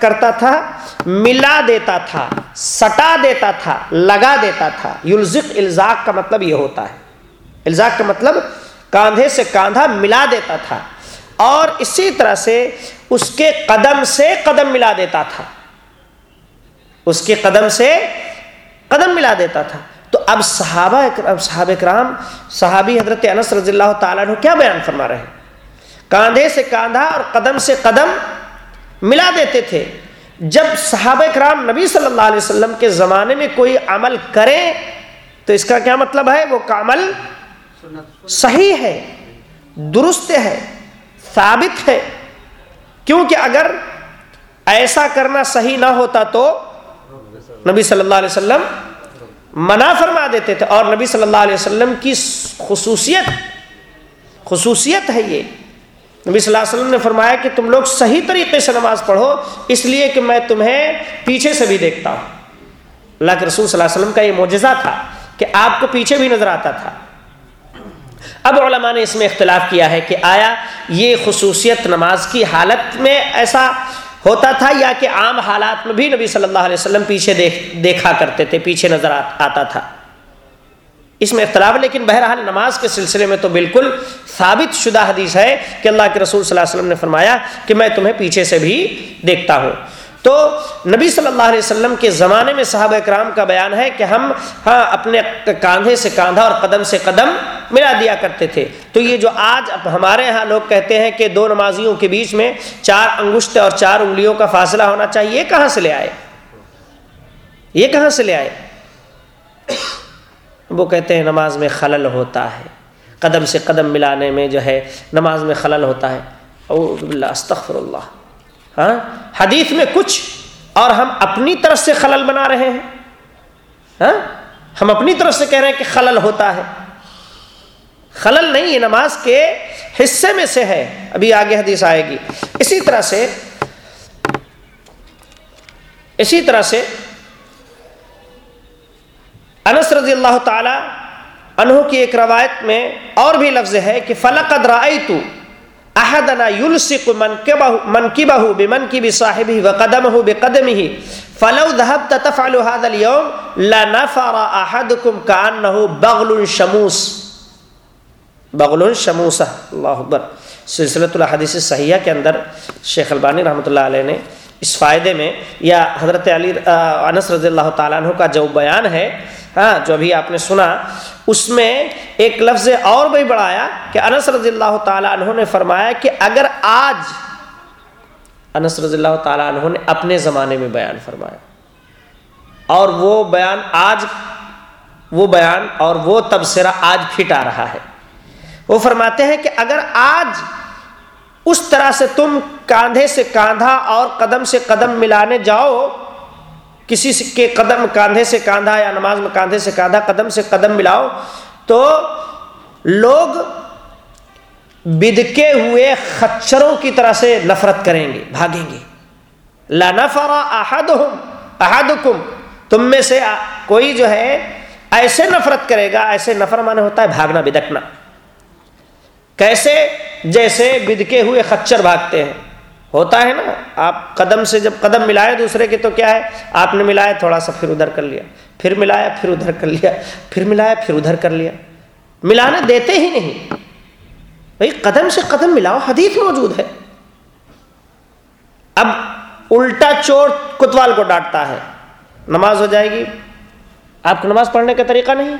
کرتا تھا؟ ملا دیتا تھا، سٹا دیتا تھا، لگا دیتا تھا۔ یلزق الزاق کا مطلب یہ ہوتا ہے۔ الزاق کا مطلب کاندھے سے کاندھا ملا دیتا تھا۔ اور اسی طرح سے اس کے قدم سے قدم ملا دیتا تھا۔ اس کے قدم سے قدم ملا دیتا تھا۔ تو اب صحابہ اب صحابہ کرام، صحابی حضرت انس رضی اللہ تعالیٰ عنہ کیا بیان فرما رہے ہیں؟ کاندھے سے کاندھا اور قدم سے قدم ملا دیتے تھے۔ جب صحابہ کرام نبی صلی اللہ علیہ وسلم کے زمانے میں کوئی عمل کریں، تو اس کا کیا مطلب ہے؟ وہ کا عمل صحیح ہے، درست ہے، ثابت ہے۔ کیونکہ اگر ایسا کرنا صحیح نہ ہوتا تو نبی صلی اللہ علیہ وسلم منع فرما دیتے تھے۔ اور نبی صلی اللہ علیہ وسلم کی خصوصیت خصوصیت ہے یہ۔ نبی صلی اللہ علیہ وسلم نے فرمایا کہ تم لوگ صحیح طریقے سے نماز پڑھو، اس لیے کہ میں تمہیں پیچھے سے بھی دیکھتا ہوں۔ اللہ کے رسول صلی اللہ علیہ وسلم کا یہ معجزہ تھا کہ آپ کو پیچھے بھی نظر آتا تھا۔ اب علماء نے اس میں اختلاف کیا ہے کہ آیا یہ خصوصیت نماز کی حالت میں ایسا ہوتا تھا یا کہ عام حالات میں بھی نبی صلی اللہ علیہ وسلم پیچھے دیکھ دیکھا کرتے تھے، پیچھے نظر آتا تھا۔ اس میں اختلاف، لیکن بہرحال نماز کے سلسلے میں تو بالکل ثابت شدہ حدیث ہے کہ اللہ کے رسول صلی اللہ علیہ وسلم نے فرمایا کہ میں تمہیں پیچھے سے بھی دیکھتا ہوں۔ تو نبی صلی اللہ علیہ وسلم کے زمانے میں صحابہ اکرام کا بیان ہے کہ ہم ہاں اپنے کاندھے سے کاندھا اور قدم سے قدم ملا دیا کرتے تھے۔ تو یہ جو آج ہمارے ہاں لوگ کہتے ہیں کہ دو نمازیوں کے بیچ میں چار انگشت اور چار انگلیوں کا فاصلہ ہونا چاہیے، یہ کہاں سے لے آئے؟ یہ کہاں سے لے آئے؟ وہ کہتے ہیں نماز میں خلل ہوتا ہے۔ قدم سے قدم ملانے میں جو ہے نماز میں خلل ہوتا ہے۔ اعوذ باللہ استغفر اللہ ہاں؟ حدیث میں کچھ اور ہم اپنی طرف سے خلل بنا رہے ہیں۔ ہاں؟ ہم اپنی طرف سے کہہ رہے ہیں کہ خلل ہوتا ہے۔ خلل نہیں، یہ نماز کے حصے میں سے ہے۔ ابھی آگے حدیث آئے گی۔ اسی طرح سے، اسی طرح سے انس رضی اللہ تعالی انہوں کی ایک روایت میں اور بھی لفظ ہے کہ فلقد رأيت احدنا يلصق منكبه منكبه بمنكب صاحبه وقدمه بقدمه فلو ذهبت تفعل هذا اليوم لنفر احدكم كانه بغل شموس۔ بغل شموسہ، اللہ اکبر۔ سلسلۃ الحدیث صحیحہ کے اندر شیخ البانی رحمۃ اللہ علیہ نے اس فائدے میں، یا حضرت علی انس رضی اللہ تعالیٰ عنہ کا جو بیان ہے ہاں جو ابھی آپ نے سنا، اس میں ایک لفظ اور بھی بڑھایا کہ انس رضی اللہ تعالیٰ عنہ نے فرمایا کہ اگر آج انس رضی اللہ تعالیٰ عنہ نے اپنے زمانے میں بیان فرمایا، اور وہ بیان آج، وہ بیان اور وہ تبصرہ آج پھٹ آ رہا ہے۔ وہ فرماتے ہیں کہ اگر آج اس طرح سے تم کاندھے سے کاندھا اور قدم سے قدم ملانے جاؤ، کسی کے قدم کاندھے سے کاندھا یا نماز میں کاندھے سے کاندھا قدم سے قدم ملاؤ تو لوگ بدکے ہوئے خچروں کی طرح سے نفرت کریں گے، بھاگیں گے۔ لنفر احدهم احدکم، تم میں سے کوئی جو ہے ایسے نفرت کرے گا، ایسے نفر مانے ہوتا ہے، بھاگنا، بدکنا۔ کیسے؟ جیسے بدکے ہوئے خچر بھاگتے ہیں۔ ہوتا ہے نا، آپ قدم سے جب قدم ملائے دوسرے کے تو کیا ہے؟ آپ نے ملایا، تھوڑا سا پھر ادھر کر لیا۔ پھر ملایا، پھر ادھر کر لیا۔ پھر ملایا، پھر ادھر کر لیا۔ ملانے دیتے ہی نہیں۔ بھائی، قدم سے قدم ملاؤ، حدیث موجود ہے۔ اب الٹا چور کتوال کو ڈانٹتا ہے۔ نماز ہو جائے گی۔ آپ کو نماز پڑھنے کا طریقہ نہیں؟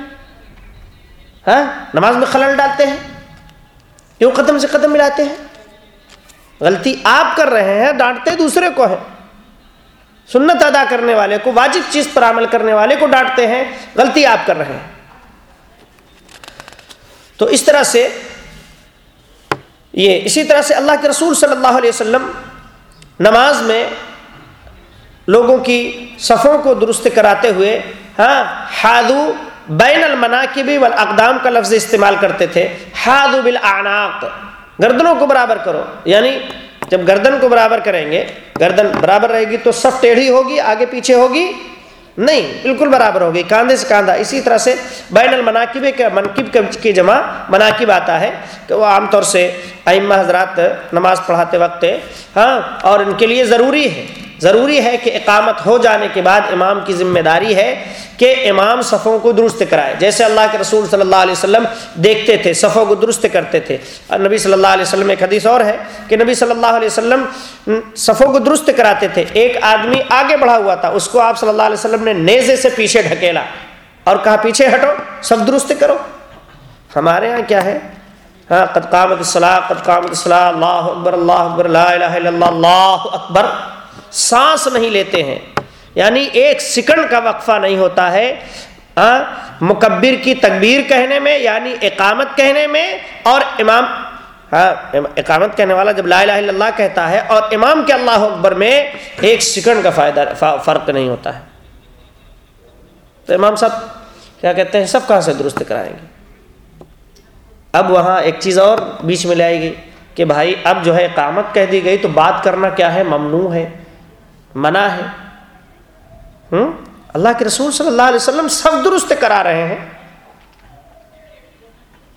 ہاں؟ نماز میں خلل ڈالتے ہیں۔ کیوں قدم سے قدم ملاتے ہیں۔ غلطی آپ کر رہے ہیں، ڈانٹتے دوسرے کو ہیں۔ سنت ادا کرنے والے کو، واجب چیز پر عمل کرنے والے کو ڈانٹتے ہیں۔ غلطی آپ کر رہے ہیں۔ تو اس طرح سے، یہ اسی طرح سے اللہ کے رسول صلی اللہ علیہ وسلم نماز میں لوگوں کی صفوں کو درست کراتے ہوئے ہاں ہادو بین المناکبی والاقدام کا لفظ استعمال کرتے تھے۔ ہادو بالاعناق گردنوں کو برابر کرو۔ یعنی جب گردن کو برابر کریں گے، گردن برابر رہے گی تو سب ٹیڑھی ہوگی، آگے پیچھے ہوگی؟ نہیں، بالکل برابر ہوگی۔ کاندھے سے کاندھا۔ اسی طرح سے بین المناقب کے منقب کی جمع مناقب آتا ہے کہ وہ عام طور سے ائمہ حضرات نماز پڑھاتے وقت ہاں اور ان کے لیے ضروری ہے۔ ضروری ہے کہ اقامت ہو جانے کے بعد امام کی ذمہ داری ہے کہ امام صفوں کو درست کرائے۔ جیسے اللہ کے رسول صلی اللہ علیہ وسلم دیکھتے تھے، صفوں کو درست کرتے تھے۔ اور نبی صلی اللہ علیہ وسلم، ایک حدیث اور ہے کہ نبی صلی اللہ علیہ وسلم صفوں کو درست کراتے تھے۔ ایک آدمی آگے بڑھا ہوا تھا، اس کو آپ صلی اللہ علیہ وسلم نے نیزے سے پیچھے ڈھکیلا اور کہا، پیچھے ہٹو، سب درست کرو۔ ہمارے ہاں کیا ہے؟ ہاں قد قامت الصلاح قد قامت الصلاح اللہ اکبر اللہ اکبر، لا الہ الا اللہ اللہ اکبر۔ سانس نہیں لیتے ہیں۔ یعنی ایک سیکنڈ کا وقفہ نہیں ہوتا ہے ہاں مکبر کی تکبیر کہنے میں یعنی اقامت کہنے میں، اور امام ہاں اقامت کہنے والا جب لا الہ الا اللہ کہتا ہے اور امام کے اللہ اکبر میں ایک سیکنڈ کا فائدہ فرق نہیں ہوتا ہے۔ تو امام صاحب کیا کہتے ہیں؟ سب کہاں سے درست کرائیں گے؟ اب وہاں ایک چیز اور بیچ میں لے آئے گی کہ بھائی، اب جو ہے اقامت کہہ دی گئی تو بات کرنا کیا ہے؟ ممنوع ہے۔ منع ہے۔ ہوں؟ اللہ کے رسول صلی اللہ علیہ وسلم سب درست کرا رہے ہیں۔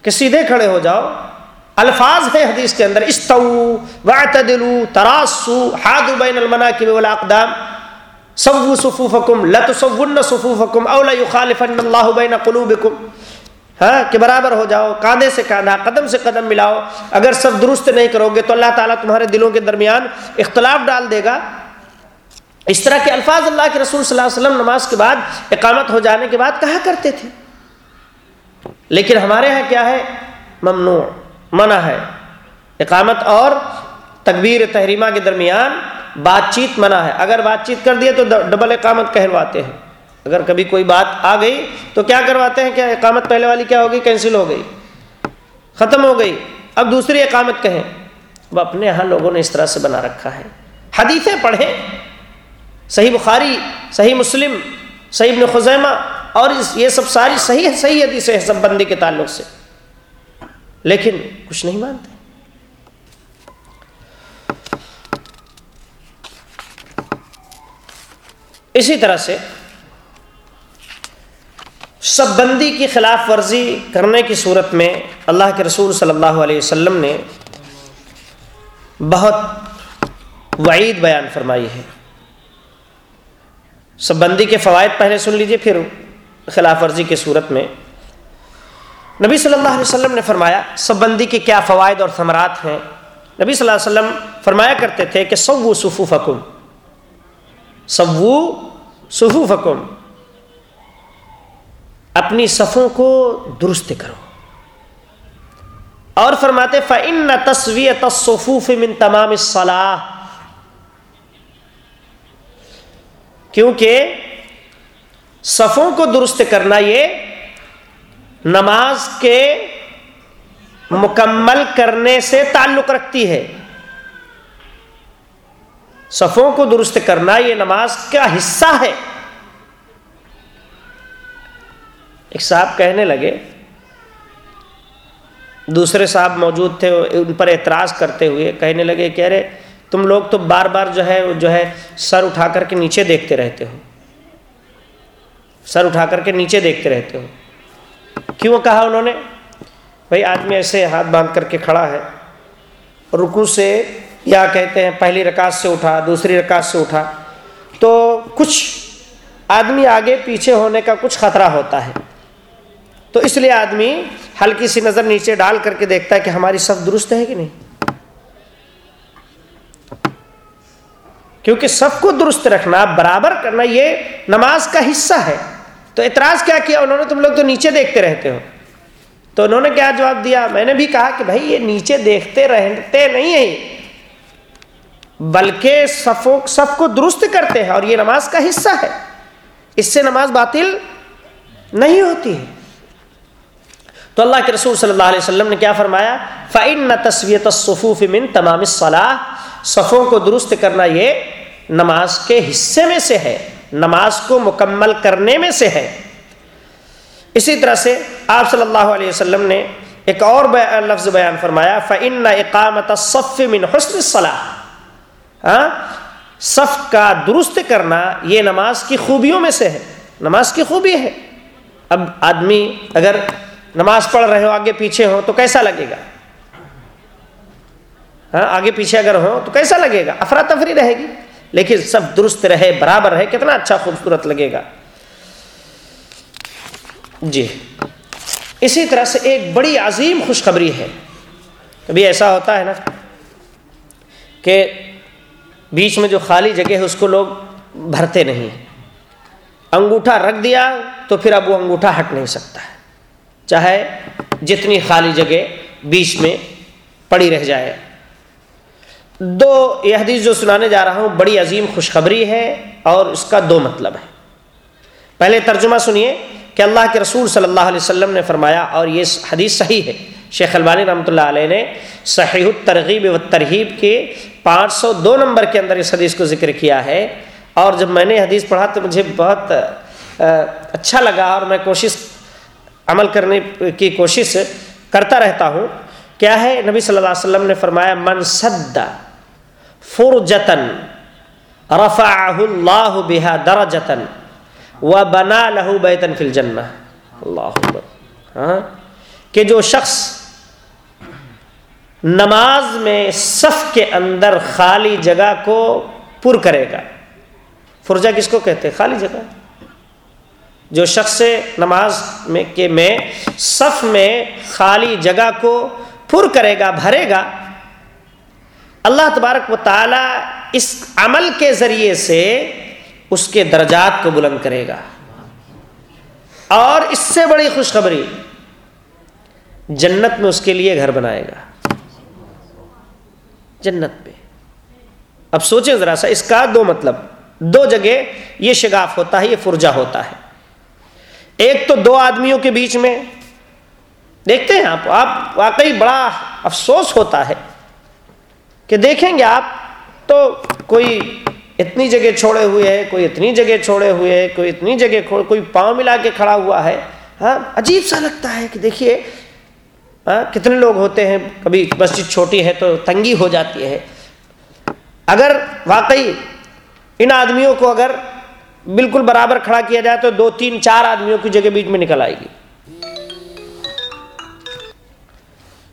کہ سیدھے کھڑے ہو جاؤ۔ الفاظ ہے حدیث کے اندر، استو واعتدلوا تراسو حادوا بین المناکب والاقدام۔ سووا صفوفکم لا تسون صفوفکم، او لا يخالفن اللہ بین قلوبکم۔ ہاں؟ کہ برابر ہو جاؤ، کاندھے سے کاندھا، قدم سے قدم ملاؤ۔ اگر سب درست نہیں کرو گے تو اللہ تعالیٰ تمہارے دلوں کے درمیان اختلاف ڈال دے گا۔ اس طرح کے الفاظ اللہ کے رسول صلی اللہ علیہ وسلم نماز کے بعد، اقامت ہو جانے کے بعد کہا کرتے تھے۔ لیکن ہمارے یہاں کیا ہے؟ ممنوع، منع ہے۔ اقامت اور تکبیر تحریمہ کے درمیان بات چیت منع ہے۔ اگر بات چیت کر دیے تو ڈبل اقامت کہلواتے ہیں۔ اگر کبھی کوئی بات آ گئی تو کیا کرواتے ہیں؟ کیا اقامت پہلے والی کیا ہو گئی کینسل ہو گئی۔ ختم ہو گئی۔ اب دوسری اقامت کہیں۔ وہ اپنے یہاں لوگوں نے اس طرح سے بنا رکھا ہے۔ حدیثیں پڑھیں۔ صحیح بخاری، صحیح مسلم، صحیح ابن خزیمہ، اور یہ سب ساری صحیح ہے صحیح حدیثیں سب بندی کے تعلق سے۔ لیکن کچھ نہیں مانتے۔ اسی طرح سے سب بندی کی خلاف ورزی کرنے کی صورت میں اللہ کے رسول صلی اللہ علیہ وسلم نے بہت وعید بیان فرمائی ہے۔ سب بندی کے فوائد پہلے سن لیجیے، پھر خلاف ورزی کی صورت میں۔ نبی صلی اللہ علیہ وسلم نے فرمایا، سب بندی کے کیا فوائد اور ثمرات ہیں؟ نبی صلی اللہ علیہ وسلم فرمایا کرتے تھے کہ سو صفو فکم سو صفو فکم اپنی صفوں کو درست کرو۔ اور فرماتے فن تصویت صفوف من تمام صلاح کیونکہ صفوں کو درست کرنا یہ نماز کے مکمل کرنے سے تعلق رکھتی ہے۔ صفوں کو درست کرنا یہ نماز کا حصہ ہے۔ ایک صاحب کہنے لگے، دوسرے صاحب موجود تھے، ان پر اعتراض کرتے ہوئے کہنے لگے، کہہ رہے تم لوگ تو بار بار جو ہے جو ہے سر اٹھا کر کے نیچے دیکھتے رہتے ہو۔ سر اٹھا کر کے نیچے دیکھتے رہتے ہو۔ کیوں کہا انہوں نے؟ بھائی، آدمی ایسے ہاتھ باندھ کر کے کھڑا ہے، رکو سے یا کہتے ہیں پہلی رکاط سے اٹھا، دوسری رکاط سے اٹھا، تو کچھ آدمی آگے پیچھے ہونے کا کچھ خطرہ ہوتا ہے۔ تو اس لیے آدمی ہلکی سی نظر نیچے ڈال کر کے دیکھتا ہے کہ ہماری صف درست ہے کہ نہیں۔ کیونکہ سب کو درست رکھنا، برابر کرنا یہ نماز کا حصہ ہے۔ تو اعتراض کیا کیا؟ انہوں نے تم لوگ تو نیچے دیکھتے رہتے ہو۔ تو انہوں نے کیا جواب دیا؟ میں نے بھی کہا کہ بھائی یہ نیچے دیکھتے رہتے نہیں ہیں۔ بلکہ صفوں، سب کو درست کرتے ہیں اور یہ نماز کا حصہ ہے۔ اس سے نماز باطل نہیں ہوتی ہے۔ تو اللہ کے رسول صلی اللہ علیہ وسلم نے کیا فرمایا؟ فعن نہ تصویت صفوف من تمام صلاح صفوں کو درست کرنا یہ نماز کے حصے میں سے ہے، نماز کو مکمل کرنے میں سے ہے۔ اسی طرح سے آپ صلی اللہ علیہ وسلم نے ایک اور لفظ بیان فرمایا فعن اقامت صف من حسن صلاح ہاں؟ صف کا درست کرنا یہ نماز کی خوبیوں میں سے ہے۔ نماز کی خوبی ہے۔ اب آدمی اگر نماز پڑھ رہے ہو، آگے پیچھے ہو، تو کیسا لگے گا؟ ہاں، آگے پیچھے اگر ہو تو کیسا لگے گا؟ افراتفری رہے گی۔ لیکن سب درست رہے، برابر رہے، کتنا اچھا خوبصورت لگے گا۔ جی۔ اسی طرح سے ایک بڑی عظیم خوشخبری ہے۔ کبھی ایسا ہوتا ہے نا کہ بیچ میں جو خالی جگہ ہے، اس کو لوگ بھرتے نہیں۔ انگوٹھا رکھ دیا تو پھر اب وہ انگوٹھا ہٹ نہیں سکتا ہے۔ چاہے جتنی خالی جگہ بیچ میں پڑی رہ جائے۔ دو یہ حدیث جو سنانے جا رہا ہوں، بڑی عظیم خوشخبری ہے اور اس کا دو مطلب ہے پہلے ترجمہ سنیے کہ اللہ کے رسول صلی اللہ علیہ وسلم نے فرمایا اور یہ حدیث صحیح ہے۔ شیخ البانی رحمۃ اللہ علیہ نے صحیح الترغیب و ترغیب کے پانچ سو دو نمبر کے اندر اس حدیث کو ذکر کیا ہے۔ اور جب میں نے حدیث پڑھا تو مجھے بہت اچھا لگا اور میں کوشش، عمل کرنے کی کوشش کرتا رہتا ہوں۔ کیا ہے؟ نبی صلی اللہ علیہ وسلم نے فرمایا، من صد فرجتن رفعہ اللہ بہا درجتن و بنا لہو بیتن فی الجنہ اللہ ہاں کہ جو شخص نماز میں صف کے اندر خالی جگہ کو پر کرے گا، فرجہ کس کو کہتے ہیں؟ خالی جگہ۔ جو شخص نماز میں کہ میں صف میں خالی جگہ کو پر کرے گا، بھرے گا اللہ تبارک و تعالی اس عمل کے ذریعے سے اس کے درجات کو بلند کرے گا۔ اور اس سے بڑی خوشخبری جنت میں اس کے لیے گھر بنائے گا۔ جنت میں اب سوچیں ذرا سا، اس کا دو مطلب۔ دو جگہ یہ شگاف ہوتا ہے، یہ فرجا ہوتا ہے۔ ایک تو دو آدمیوں کے بیچ میں۔ دیکھتے ہیں آپ آپ واقعی بڑا افسوس ہوتا ہے۔ کہ دیکھیں گے آپ تو کوئی اتنی جگہ چھوڑے ہوئے ہے کوئی اتنی جگہ چھوڑے ہوئے ہے کوئی اتنی جگہ کوئی پاؤں ملا کے کھڑا ہوا ہے۔ ہاں عجیب سا لگتا ہے کہ دیکھیے ہاں کتنے لوگ ہوتے ہیں، کبھی مسجد چھوٹی ہے تو تنگی ہو جاتی ہے۔ اگر واقعی ان آدمیوں کو اگر بالکل برابر کھڑا کیا جائے تو دو تین چار آدمیوں کی جگہ بیچ میں نکل آئے گی۔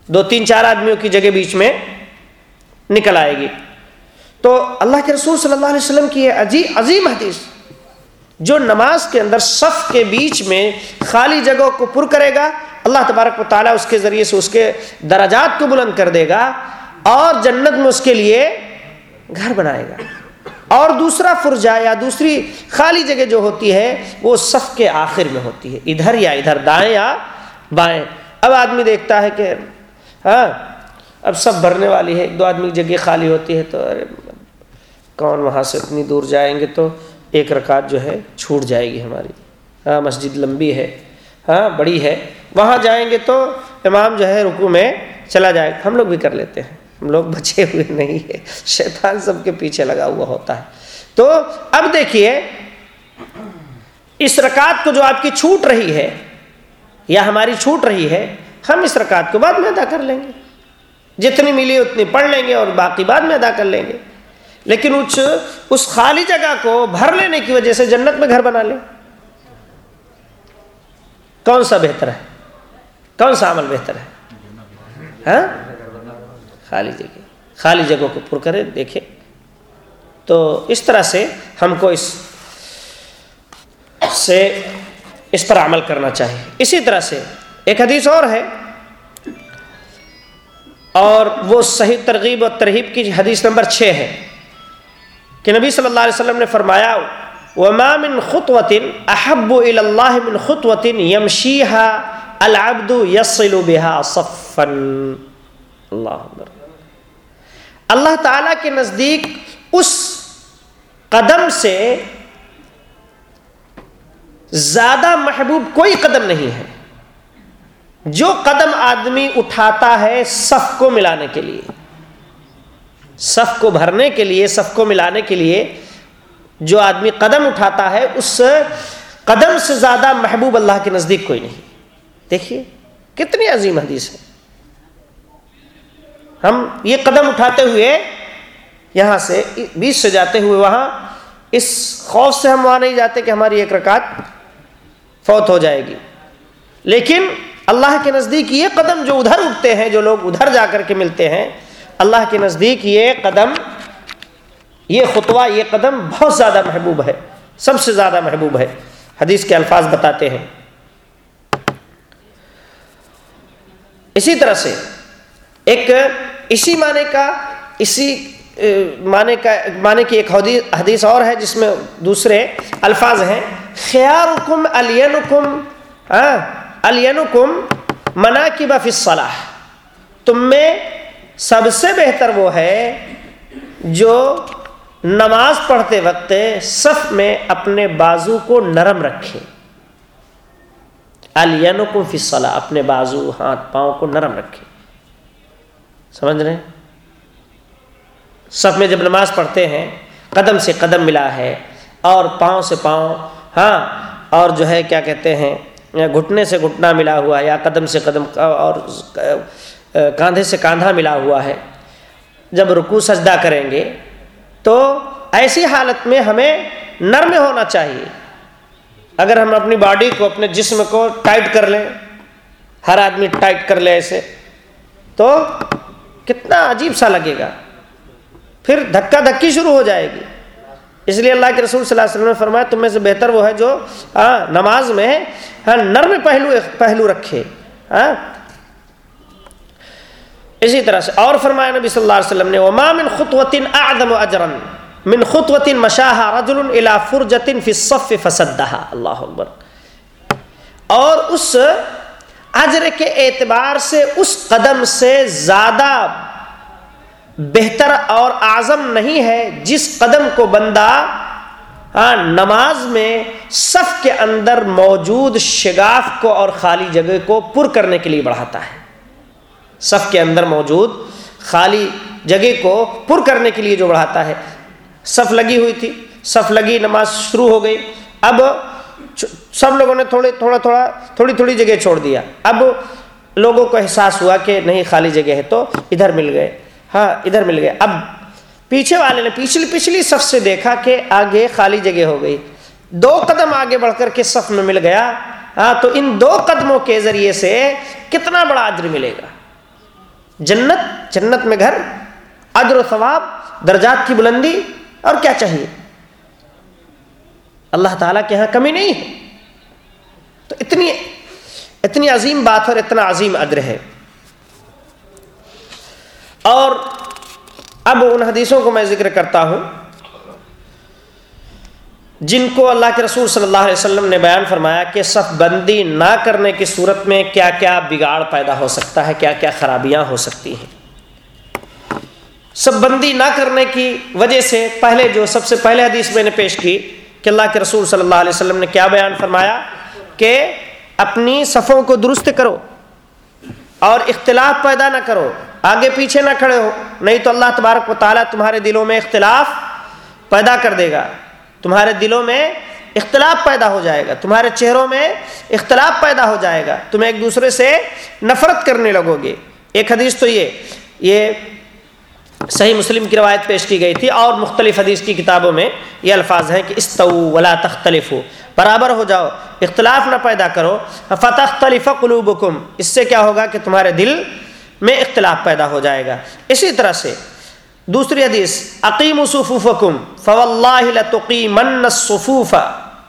دو تین چار آدمیوں کی جگہ بیچ میں نکل آئے گی۔ تو اللہ کے رسول صلی اللہ علیہ وسلم کی یہ عظیم حدیث جو نماز کے اندر صف کے بیچ میں خالی جگہ کو پر کرے گا، اللہ تبارک و تعالیٰ اس کے ذریعے سے اس کے درجات کو بلند کر دے گا اور جنت میں اس کے لیے گھر بنائے گا۔ اور دوسرا فرجا یا دوسری خالی جگہ جو ہوتی ہے، وہ صف کے آخر میں ہوتی ہے۔ ادھر یا ادھر دائیں یا بائیں۔ اب آدمی دیکھتا ہے کہ ہاں اب سب بھرنے والی ہے، ایک دو آدمی کی جگہ خالی ہوتی ہے تو ارے، کون وہاں سے اتنی دور جائیں گے تو ایک رکعت جو ہے چھوٹ جائے گی ہماری۔ ہاں مسجد لمبی ہے ہاں بڑی ہے۔ وہاں جائیں گے تو امام جو ہے رکو میں چلا جائے۔ ہم لوگ بھی کر لیتے ہیں۔ ہم لوگ بچے ہوئے نہیں ہے شیطان سب کے پیچھے لگا ہوا ہوتا ہے۔ تو اب دیکھیے، اس رکعت کو جو آپ کی چھوٹ رہی ہے یا ہماری چھوٹ رہی ہے، ہم اس رکعت کو بعد میں ادا کر لیں گے۔ جتنی ملی اتنی پڑھ لیں گے اور باقی بعد میں ادا کر لیں گے۔ لیکن اس اس خالی جگہ کو بھر لینے کی وجہ سے جنت میں گھر بنا لیں۔ کون سا بہتر ہے؟ کون سا عمل بہتر ہے؟ ہاں؟ خالی جگہ۔ خالی جگہ کو پر کرے دیکھے تو اس طرح سے ہم کو اس سے اس پر عمل کرنا چاہیے۔ اسی طرح سے ایک حدیث اور ہے۔ اور وہ صحیح ترغیب اور ترغیب کی حدیث نمبر چھ ہے کہ نبی صلی اللہ علیہ وسلم نے فرمایا، وما من خطوت احب الى الله من خطوت يمشيها العبد يصل بها صفا۔ اللہ اللہ تعالی کے نزدیک اس قدم سے زیادہ محبوب کوئی قدم نہیں ہے۔ جو قدم آدمی اٹھاتا ہے صف کو ملانے کے لیے، صف کو بھرنے کے لیے، صف کو ملانے کے لیے جو آدمی قدم اٹھاتا ہے، اس قدم سے زیادہ محبوب اللہ کے نزدیک کوئی نہیں۔ دیکھیے، کتنی عظیم حدیث ہے۔ ہم یہ قدم اٹھاتے ہوئے یہاں سے بیچ سے جاتے ہوئے وہاں اس خوف سے ہم وہاں نہیں جاتے کہ ہماری ایک رکعت فوت ہو جائے گی۔ لیکن اللہ کے نزدیک یہ قدم جو ادھر اٹھتے ہیں، جو لوگ ادھر جا کر کے ملتے ہیں، اللہ کے نزدیک یہ قدم، یہ خطوہ، یہ قدم بہت زیادہ محبوب ہے۔ سب سے زیادہ محبوب ہے۔ حدیث کے الفاظ بتاتے ہیں۔ اسی طرح سے ایک اسی معنی کا، اسی معنی کا، معنی کی ایک حدیث اور ہے جس میں دوسرے الفاظ ہیں۔ خیارکم، الینکم ہاں۔ الینکم مناکب فی الصلاح، تم میں سب سے بہتر وہ ہے جو نماز پڑھتے وقت صف میں اپنے بازو کو نرم رکھے۔ الینکم فی الصلاح، اپنے بازو، ہاتھ، پاؤں کو نرم رکھے۔ سمجھ رہے ہیں؟ صف میں جب نماز پڑھتے ہیں، قدم سے قدم ملا ہے اور پاؤں سے پاؤں ہاں اور جو ہے، کیا کہتے ہیں؟ گھٹنے سے گھٹنا ملا ہوا ہے یا قدم سے قدم اور کاندھے سے کاندھا ملا ہوا ہے۔ جب رکو سجدہ کریں گے تو ایسی حالت میں ہمیں نرم ہونا چاہیے۔ اگر ہم اپنی باڈی کو، اپنے جسم کو ٹائٹ کر لیں، ہر آدمی ٹائٹ کر لے ایسے تو کتنا عجیب سا لگے گا۔ پھر دھکا دھکی شروع ہو جائے گی۔ اس لیے اللہ کے رسول صلی اللہ علیہ وسلم نے فرمایا، تم میں سے بہتر وہ ہے جو نماز میں ہاں، نرم پہلو پہلو رکھے اسی طرح سے، اور فرمایا نبی صلی اللہ علیہ وسلم نے، وما من خطوت اعظم اجرا من خطوت مشاها رجل الى فرجه في الصف فسدها۔ اللہ اکبر۔ اور اس اجر کے اعتبار سے، اس قدم سے زیادہ بہتر اور اعظم نہیں ہے جس قدم کو بندہ نماز میں صف کے اندر موجود شگاف کو اور خالی جگہ کو پر کرنے کے لیے بڑھاتا ہے۔ صف کے اندر موجود خالی جگہ کو پر کرنے کے لیے جو بڑھاتا ہے۔ صف لگی ہوئی تھی، صف لگی، نماز شروع ہو گئی۔ اب سب لوگوں نے تھوڑے، تھوڑا تھوڑا، تھوڑی تھوڑی جگہ چھوڑ دیا۔ اب لوگوں کو احساس ہوا کہ نہیں، خالی جگہ ہے تو ادھر مل گئے۔ ہاں ادھر مل گئے اب پیچھے والے نے پچھلی پچھلی صف سے دیکھا کہ آگے خالی جگہ ہو گئی۔ دو قدم آگے بڑھ کر کے صف میں مل گیا۔ ہاں تو ان دو قدموں کے ذریعے سے کتنا بڑا عجر ملے گا؟ جنت جنت میں گھر عجر و ثواب، درجات کی بلندی، اور کیا چاہیے؟ اللہ تعالیٰ کے یہاں کمی نہیں ہے۔ تو اتنی اتنی عظیم بات اور اتنا عظیم ادر ہے۔ اور اب ان حدیثوں کو میں ذکر کرتا ہوں جن کو اللہ کے رسول صلی اللہ علیہ وسلم نے بیان فرمایا کہ صف بندی نہ کرنے کی صورت میں کیا کیا بگاڑ پیدا ہو سکتا ہے، کیا کیا خرابیاں ہو سکتی ہیں۔ صف بندی نہ کرنے کی وجہ سے پہلے جو سب سے پہلے حدیث میں نے پیش کی کہ اللہ کے رسول صلی اللہ علیہ وسلم نے کیا بیان فرمایا کہ اپنی صفوں کو درست کرو اور اختلاف پیدا نہ کرو۔ آگے پیچھے نہ کھڑے ہو۔ نہیں تو اللہ تبارک و تعالیٰ تمہارے دلوں میں اختلاف پیدا کر دے گا۔ تمہارے دلوں میں اختلاف پیدا ہو جائے گا۔ تمہارے چہروں میں اختلاف پیدا ہو جائے گا۔ تم ایک دوسرے سے نفرت کرنے لگو گے۔ ایک حدیث تو یہ یہ صحیح مسلم کی روایت پیش کی گئی تھی۔ اور مختلف حدیث کی کتابوں میں یہ الفاظ ہیں کہ استو ولا تختلف ہو برابر ہو جاؤ، اختلاف نہ پیدا کرو۔ فتح تلف قلوبکم۔ اس سے کیا ہوگا کہ تمہارے دل میں اختلاف پیدا ہو جائے گا۔ اسی طرح سے دوسری حدیث عقیم صفوفکم فواللہ لتقیمن الصفوف۔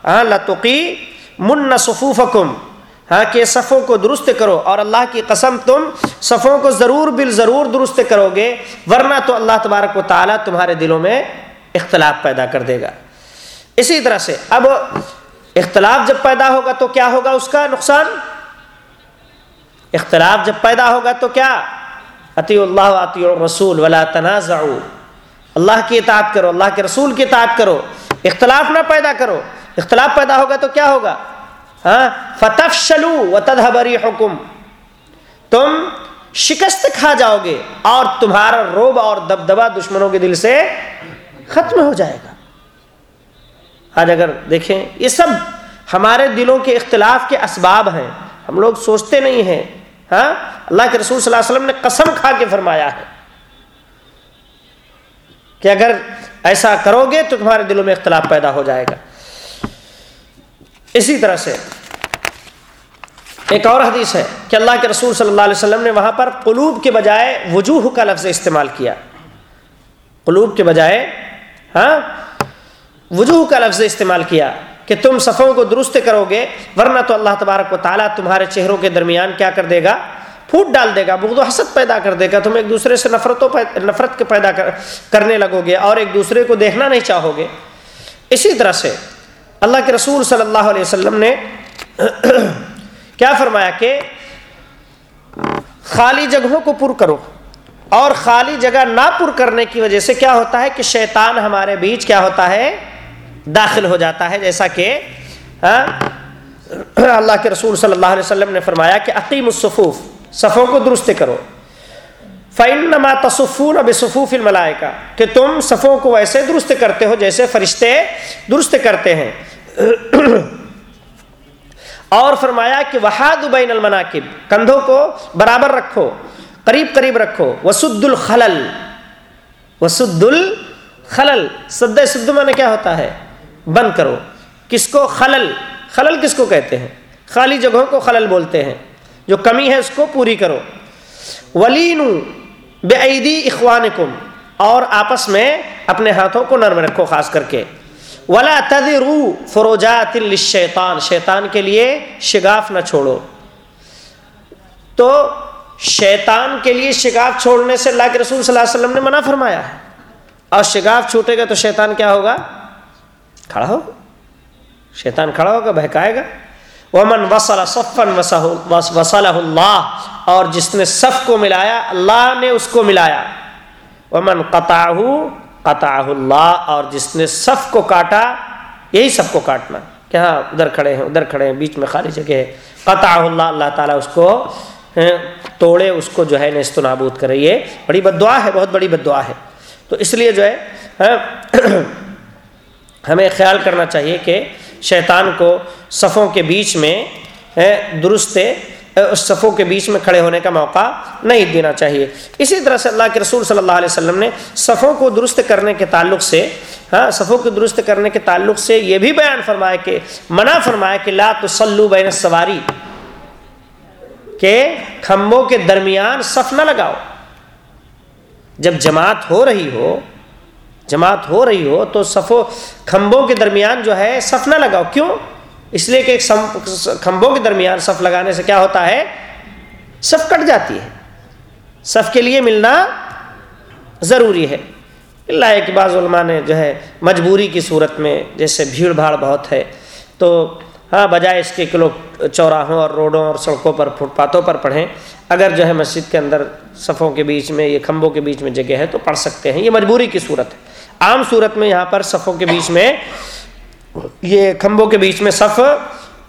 ہاں لتقی من صفوفکم۔ ہاں کہ صفوں کو درست کرو اور اللہ کی قسم تم صفوں کو ضرور بال ضرور درست کرو گے، ورنہ تو اللہ تبارک و تعالیٰ تمہارے دلوں میں اختلاف پیدا کر دے گا۔ اسی طرح سے اب اختلاف جب پیدا ہوگا تو کیا ہوگا اس کا نقصان؟ اختلاف جب پیدا ہوگا تو کیا؟ عطی اللہ عطی رسول ولا تنازع اللہ کی اطاعت کرو، اللہ کے رسول کی اطاعت کرو۔ اختلاف نہ پیدا کرو۔ اختلاف پیدا ہوگا تو کیا ہوگا؟ ہاں؟ فتف شلو و تدبری حکم تم شکست کھا جاؤ گے اور تمہارا روب اور دبدبا دشمنوں کے دل سے ختم ہو جائے گا۔ آج اگر دیکھیں، یہ سب ہمارے دلوں کے اختلاف کے اسباب ہیں۔ ہم لوگ سوچتے نہیں ہیں ہاں؟ اللہ کے رسول صلی اللہ علیہ وسلم نے قسم کھا کے فرمایا ہے کہ اگر ایسا کرو گے تو تمہارے دلوں میں اختلاف پیدا ہو جائے گا۔ اسی طرح سے ایک اور حدیث ہے کہ اللہ کے رسول صلی اللہ علیہ وسلم نے وہاں پر قلوب کے بجائے وجوہ کا لفظ استعمال کیا۔ قلوب کے بجائے ہاں؟ وجوہ کا لفظ استعمال کیا۔ کہ تم صفوں کو درست کرو گے، ورنہ تو اللہ تبارک و تعالیٰ تمہارے چہروں کے درمیان کیا کر دے گا؟ پھوٹ ڈال دے گا، بغض و حسد پیدا کر دے گا، تم ایک دوسرے سے نفرتوں نفرت کے پیدا کر، کرنے لگو گے اور ایک دوسرے کو دیکھنا نہیں چاہو گے۔ اسی طرح سے اللہ کے رسول صلی اللہ علیہ وسلم نے [CLEARS THROAT] کیا فرمایا کہ خالی جگہوں کو پر کرو اور خالی جگہ نہ پر کرنے کی وجہ سے کیا ہوتا ہے کہ شیطان ہمارے بیچ کیا ہوتا ہے؟ داخل ہو جاتا ہے، جیسا کہ ہاں، اللہ کے رسول صلی اللہ علیہ وسلم نے فرمایا کہ عقیم الصفوف، صفوں کو درست کرو۔ فعن نما تصفون اب صفوف کا کہ تم صفوں کو ایسے درست کرتے ہو جیسے فرشتے درست کرتے ہیں۔ اور فرمایا کہ وحاد بین المناکب کندھوں کو برابر رکھو، قریب قریب رکھو۔ وسد الخلل وسد الخلل سد سد میں کیا ہوتا ہے؟ بند کرو۔ کس کو خلل؟ خلل کس کو کہتے ہیں؟ خالی جگہوں کو خلل بولتے ہیں۔ جو کمی ہے اس کو پوری کرو۔ ولین بے عیدی اخوان اور آپس میں اپنے ہاتھوں کو نرم رکھو خاص کر کے۔ ولا تدرو فروجات الشیطان شیطان کے لیے شگاف نہ چھوڑو۔ تو شیطان کے لیے شگاف چھوڑنے سے اللہ کے رسول صلی اللہ علیہ وسلم نے منع فرمایا ہے۔ اور شگاف چھوٹے گا تو شیطان کیا ہوگا؟ کھڑا ہوگا شیطان کھڑا ہوگا، بہکائے گا۔ ومن وصل صفن وصل اللہ اور جس نے صف کو ملایا، اللہ نے اس کو ملایا۔ ومن قطع قطع اللہ اور جس نے صف کو کاٹا، یہی سب کو کاٹنا۔ کہ ہاں ادھر کھڑے ہیں، ادھر کھڑے ہیں، بیچ میں خالی جگہ ہے۔ قطع اللہ اللہ تعالیٰ اس کو ہاں، توڑے، اس کو جو ہے نیست و نابود کرے۔ یہ بڑی بد دعا ہے، بہت بڑی بد دعا ہے۔ تو اس لیے جو ہے ہاں، ہمیں خیال کرنا چاہیے کہ شیطان کو صفوں کے بیچ میں درست اس صفوں کے بیچ میں کھڑے ہونے کا موقع نہیں دینا چاہیے۔ اسی طرح سے اللہ کے رسول صلی اللہ علیہ وسلم نے صفوں کو درست کرنے کے تعلق سے ہاں صفوں کو درست کرنے کے تعلق سے یہ بھی بیان فرمایا کہ، منع فرمایا کہ لا تسلو بین سواری کہ کھمبوں کے درمیان صف نہ لگاؤ۔ جب جماعت ہو رہی ہو جماعت ہو رہی ہو تو صفوں، کھمبوں کے درمیان جو ہے صف نہ لگاؤ۔ کیوں؟ اس لیے کہ کھمبوں کے درمیان صف لگانے سے کیا ہوتا ہے؟ صف کٹ جاتی ہے۔ صف کے لیے ملنا ضروری ہے۔ اللہ کے بعض علماء نے جو ہے مجبوری کی صورت میں جیسے بھیڑ بھاڑ بہت ہے تو ہاں بجائے اس کے کہ لوگ چوراہوں اور روڈوں اور سڑکوں پر، فٹ پاتھوں پر پڑھیں، اگر جو ہے مسجد کے اندر صفوں کے بیچ میں یہ کھمبوں کے بیچ میں جگہ ہے تو پڑھ سکتے ہیں۔ یہ مجبوری کی صورت ہے۔ عام صورت میں یہاں پر صفوں کے بیچ میں یہ کھمبوں کے بیچ میں صف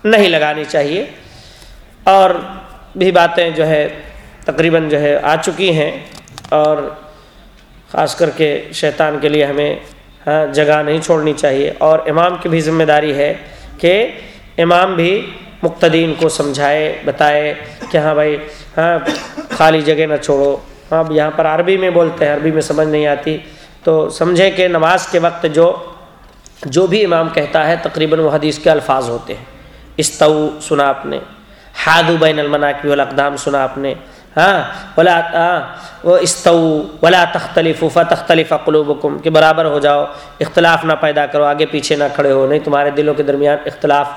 نہیں لگانی چاہیے۔ اور بھی باتیں جو ہے تقریباً جو ہے آ چکی ہیں۔ اور خاص کر کے شیطان کے لیے ہمیں ہاں جگہ نہیں چھوڑنی چاہیے۔ اور امام کی بھی ذمہ داری ہے کہ امام بھی مقتدین کو سمجھائے، بتائے کہ ہاں بھائی ہاں خالی جگہ نہ چھوڑو۔ ہاں یہاں پر عربی میں بولتے ہیں، عربی میں سمجھ نہیں آتی۔ تو سمجھیں کہ نماز کے وقت جو جو بھی امام کہتا ہے تقریباً وہ حدیث کے الفاظ ہوتے ہیں۔ استو سنا آپ نے ہاد بین المناقی والاقدام سنا آپ نے ہاں ولا ہاں، وہ استو، ولا تختلف فا تختلف قلوبکم، کہ برابر ہو جاؤ، اختلاف نہ پیدا کرو، آگے پیچھے نہ کھڑے ہو، نہیں تمہارے دلوں کے درمیان اختلاف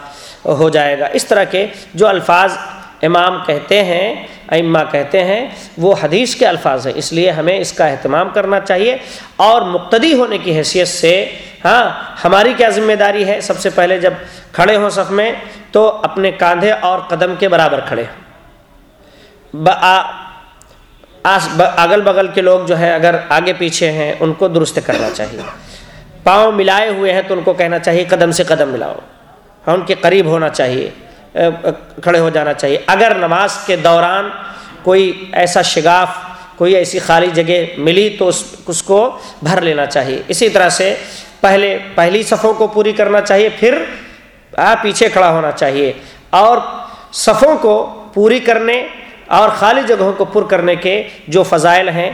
ہو جائے گا۔ اس طرح کے جو الفاظ امام کہتے ہیں، ائمہ کہتے ہیں، وہ حدیث کے الفاظ ہیں، اس لیے ہمیں اس کا اہتمام کرنا چاہیے۔ اور مقتدی ہونے کی حیثیت سے ہاں ہماری کیا ذمہ داری ہے؟ سب سے پہلے جب کھڑے ہوں صف میں، تو اپنے کاندھے اور قدم کے برابر کھڑے۔ اگل بغل کے لوگ جو ہے اگر آگے پیچھے ہیں، ان کو درست کرنا چاہیے۔ پاؤں ملائے ہوئے ہیں، تو ان کو کہنا چاہیے، قدم سے قدم ملاؤ۔ ہاں ان کے قریب ہونا چاہیے۔ کھڑے ہو جانا چاہیے۔ اگر نماز کے دوران کوئی ایسا شگاف، کوئی ایسی خالی جگہ ملی تو اس اس کو بھر لینا چاہیے۔ اسی طرح سے پہلے پہلی صفوں کو پوری کرنا چاہیے، پھر پیچھے کھڑا ہونا چاہیے۔ اور صفوں کو پوری کرنے اور خالی جگہوں کو پر کرنے کے جو فضائل ہیں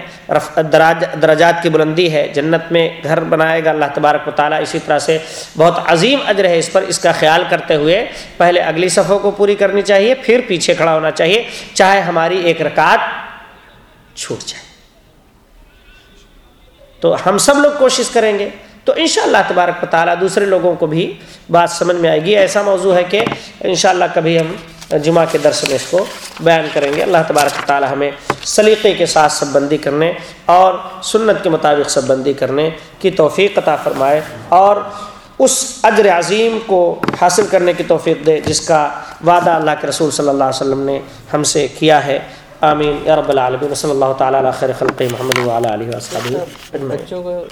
درجات کی بلندی ہے، جنت میں گھر بنائے گا اللہ تبارک و تعالیٰ، اسی طرح سے بہت عظیم اجر ہے اس پر، اس کا خیال کرتے ہوئے پہلے اگلی صفوں کو پوری کرنی چاہیے، پھر پیچھے کھڑا ہونا چاہیے، چاہے ہماری ایک رکعت چھوٹ جائے۔ تو ہم سب لوگ کوشش کریں گے۔ تو انشاءاللہ تبارک و تعالیٰ دوسرے لوگوں کو بھی بات سمجھ میں آئے گی۔ ایسا موضوع ہے کہ انشاءاللہ کبھی ہم جمعہ کے درس میں اس کو بیان کریں گے۔ اللہ تبارک تعالی ہمیں سلیقے کے ساتھ سب بندی کرنے اور سنت کے مطابق سب بندی کرنے کی توفیق عطا فرمائے اور اس اجر عظیم کو حاصل کرنے کی توفیق دے، جس کا وعدہ اللہ کے رسول صلی اللہ علیہ وسلم نے ہم سے کیا ہے۔ آمین۔ یا رب العالمین۔ صلی اللہ تعالیٰ علیہ خیر خلق محمد علیہ وسلم بچوں کو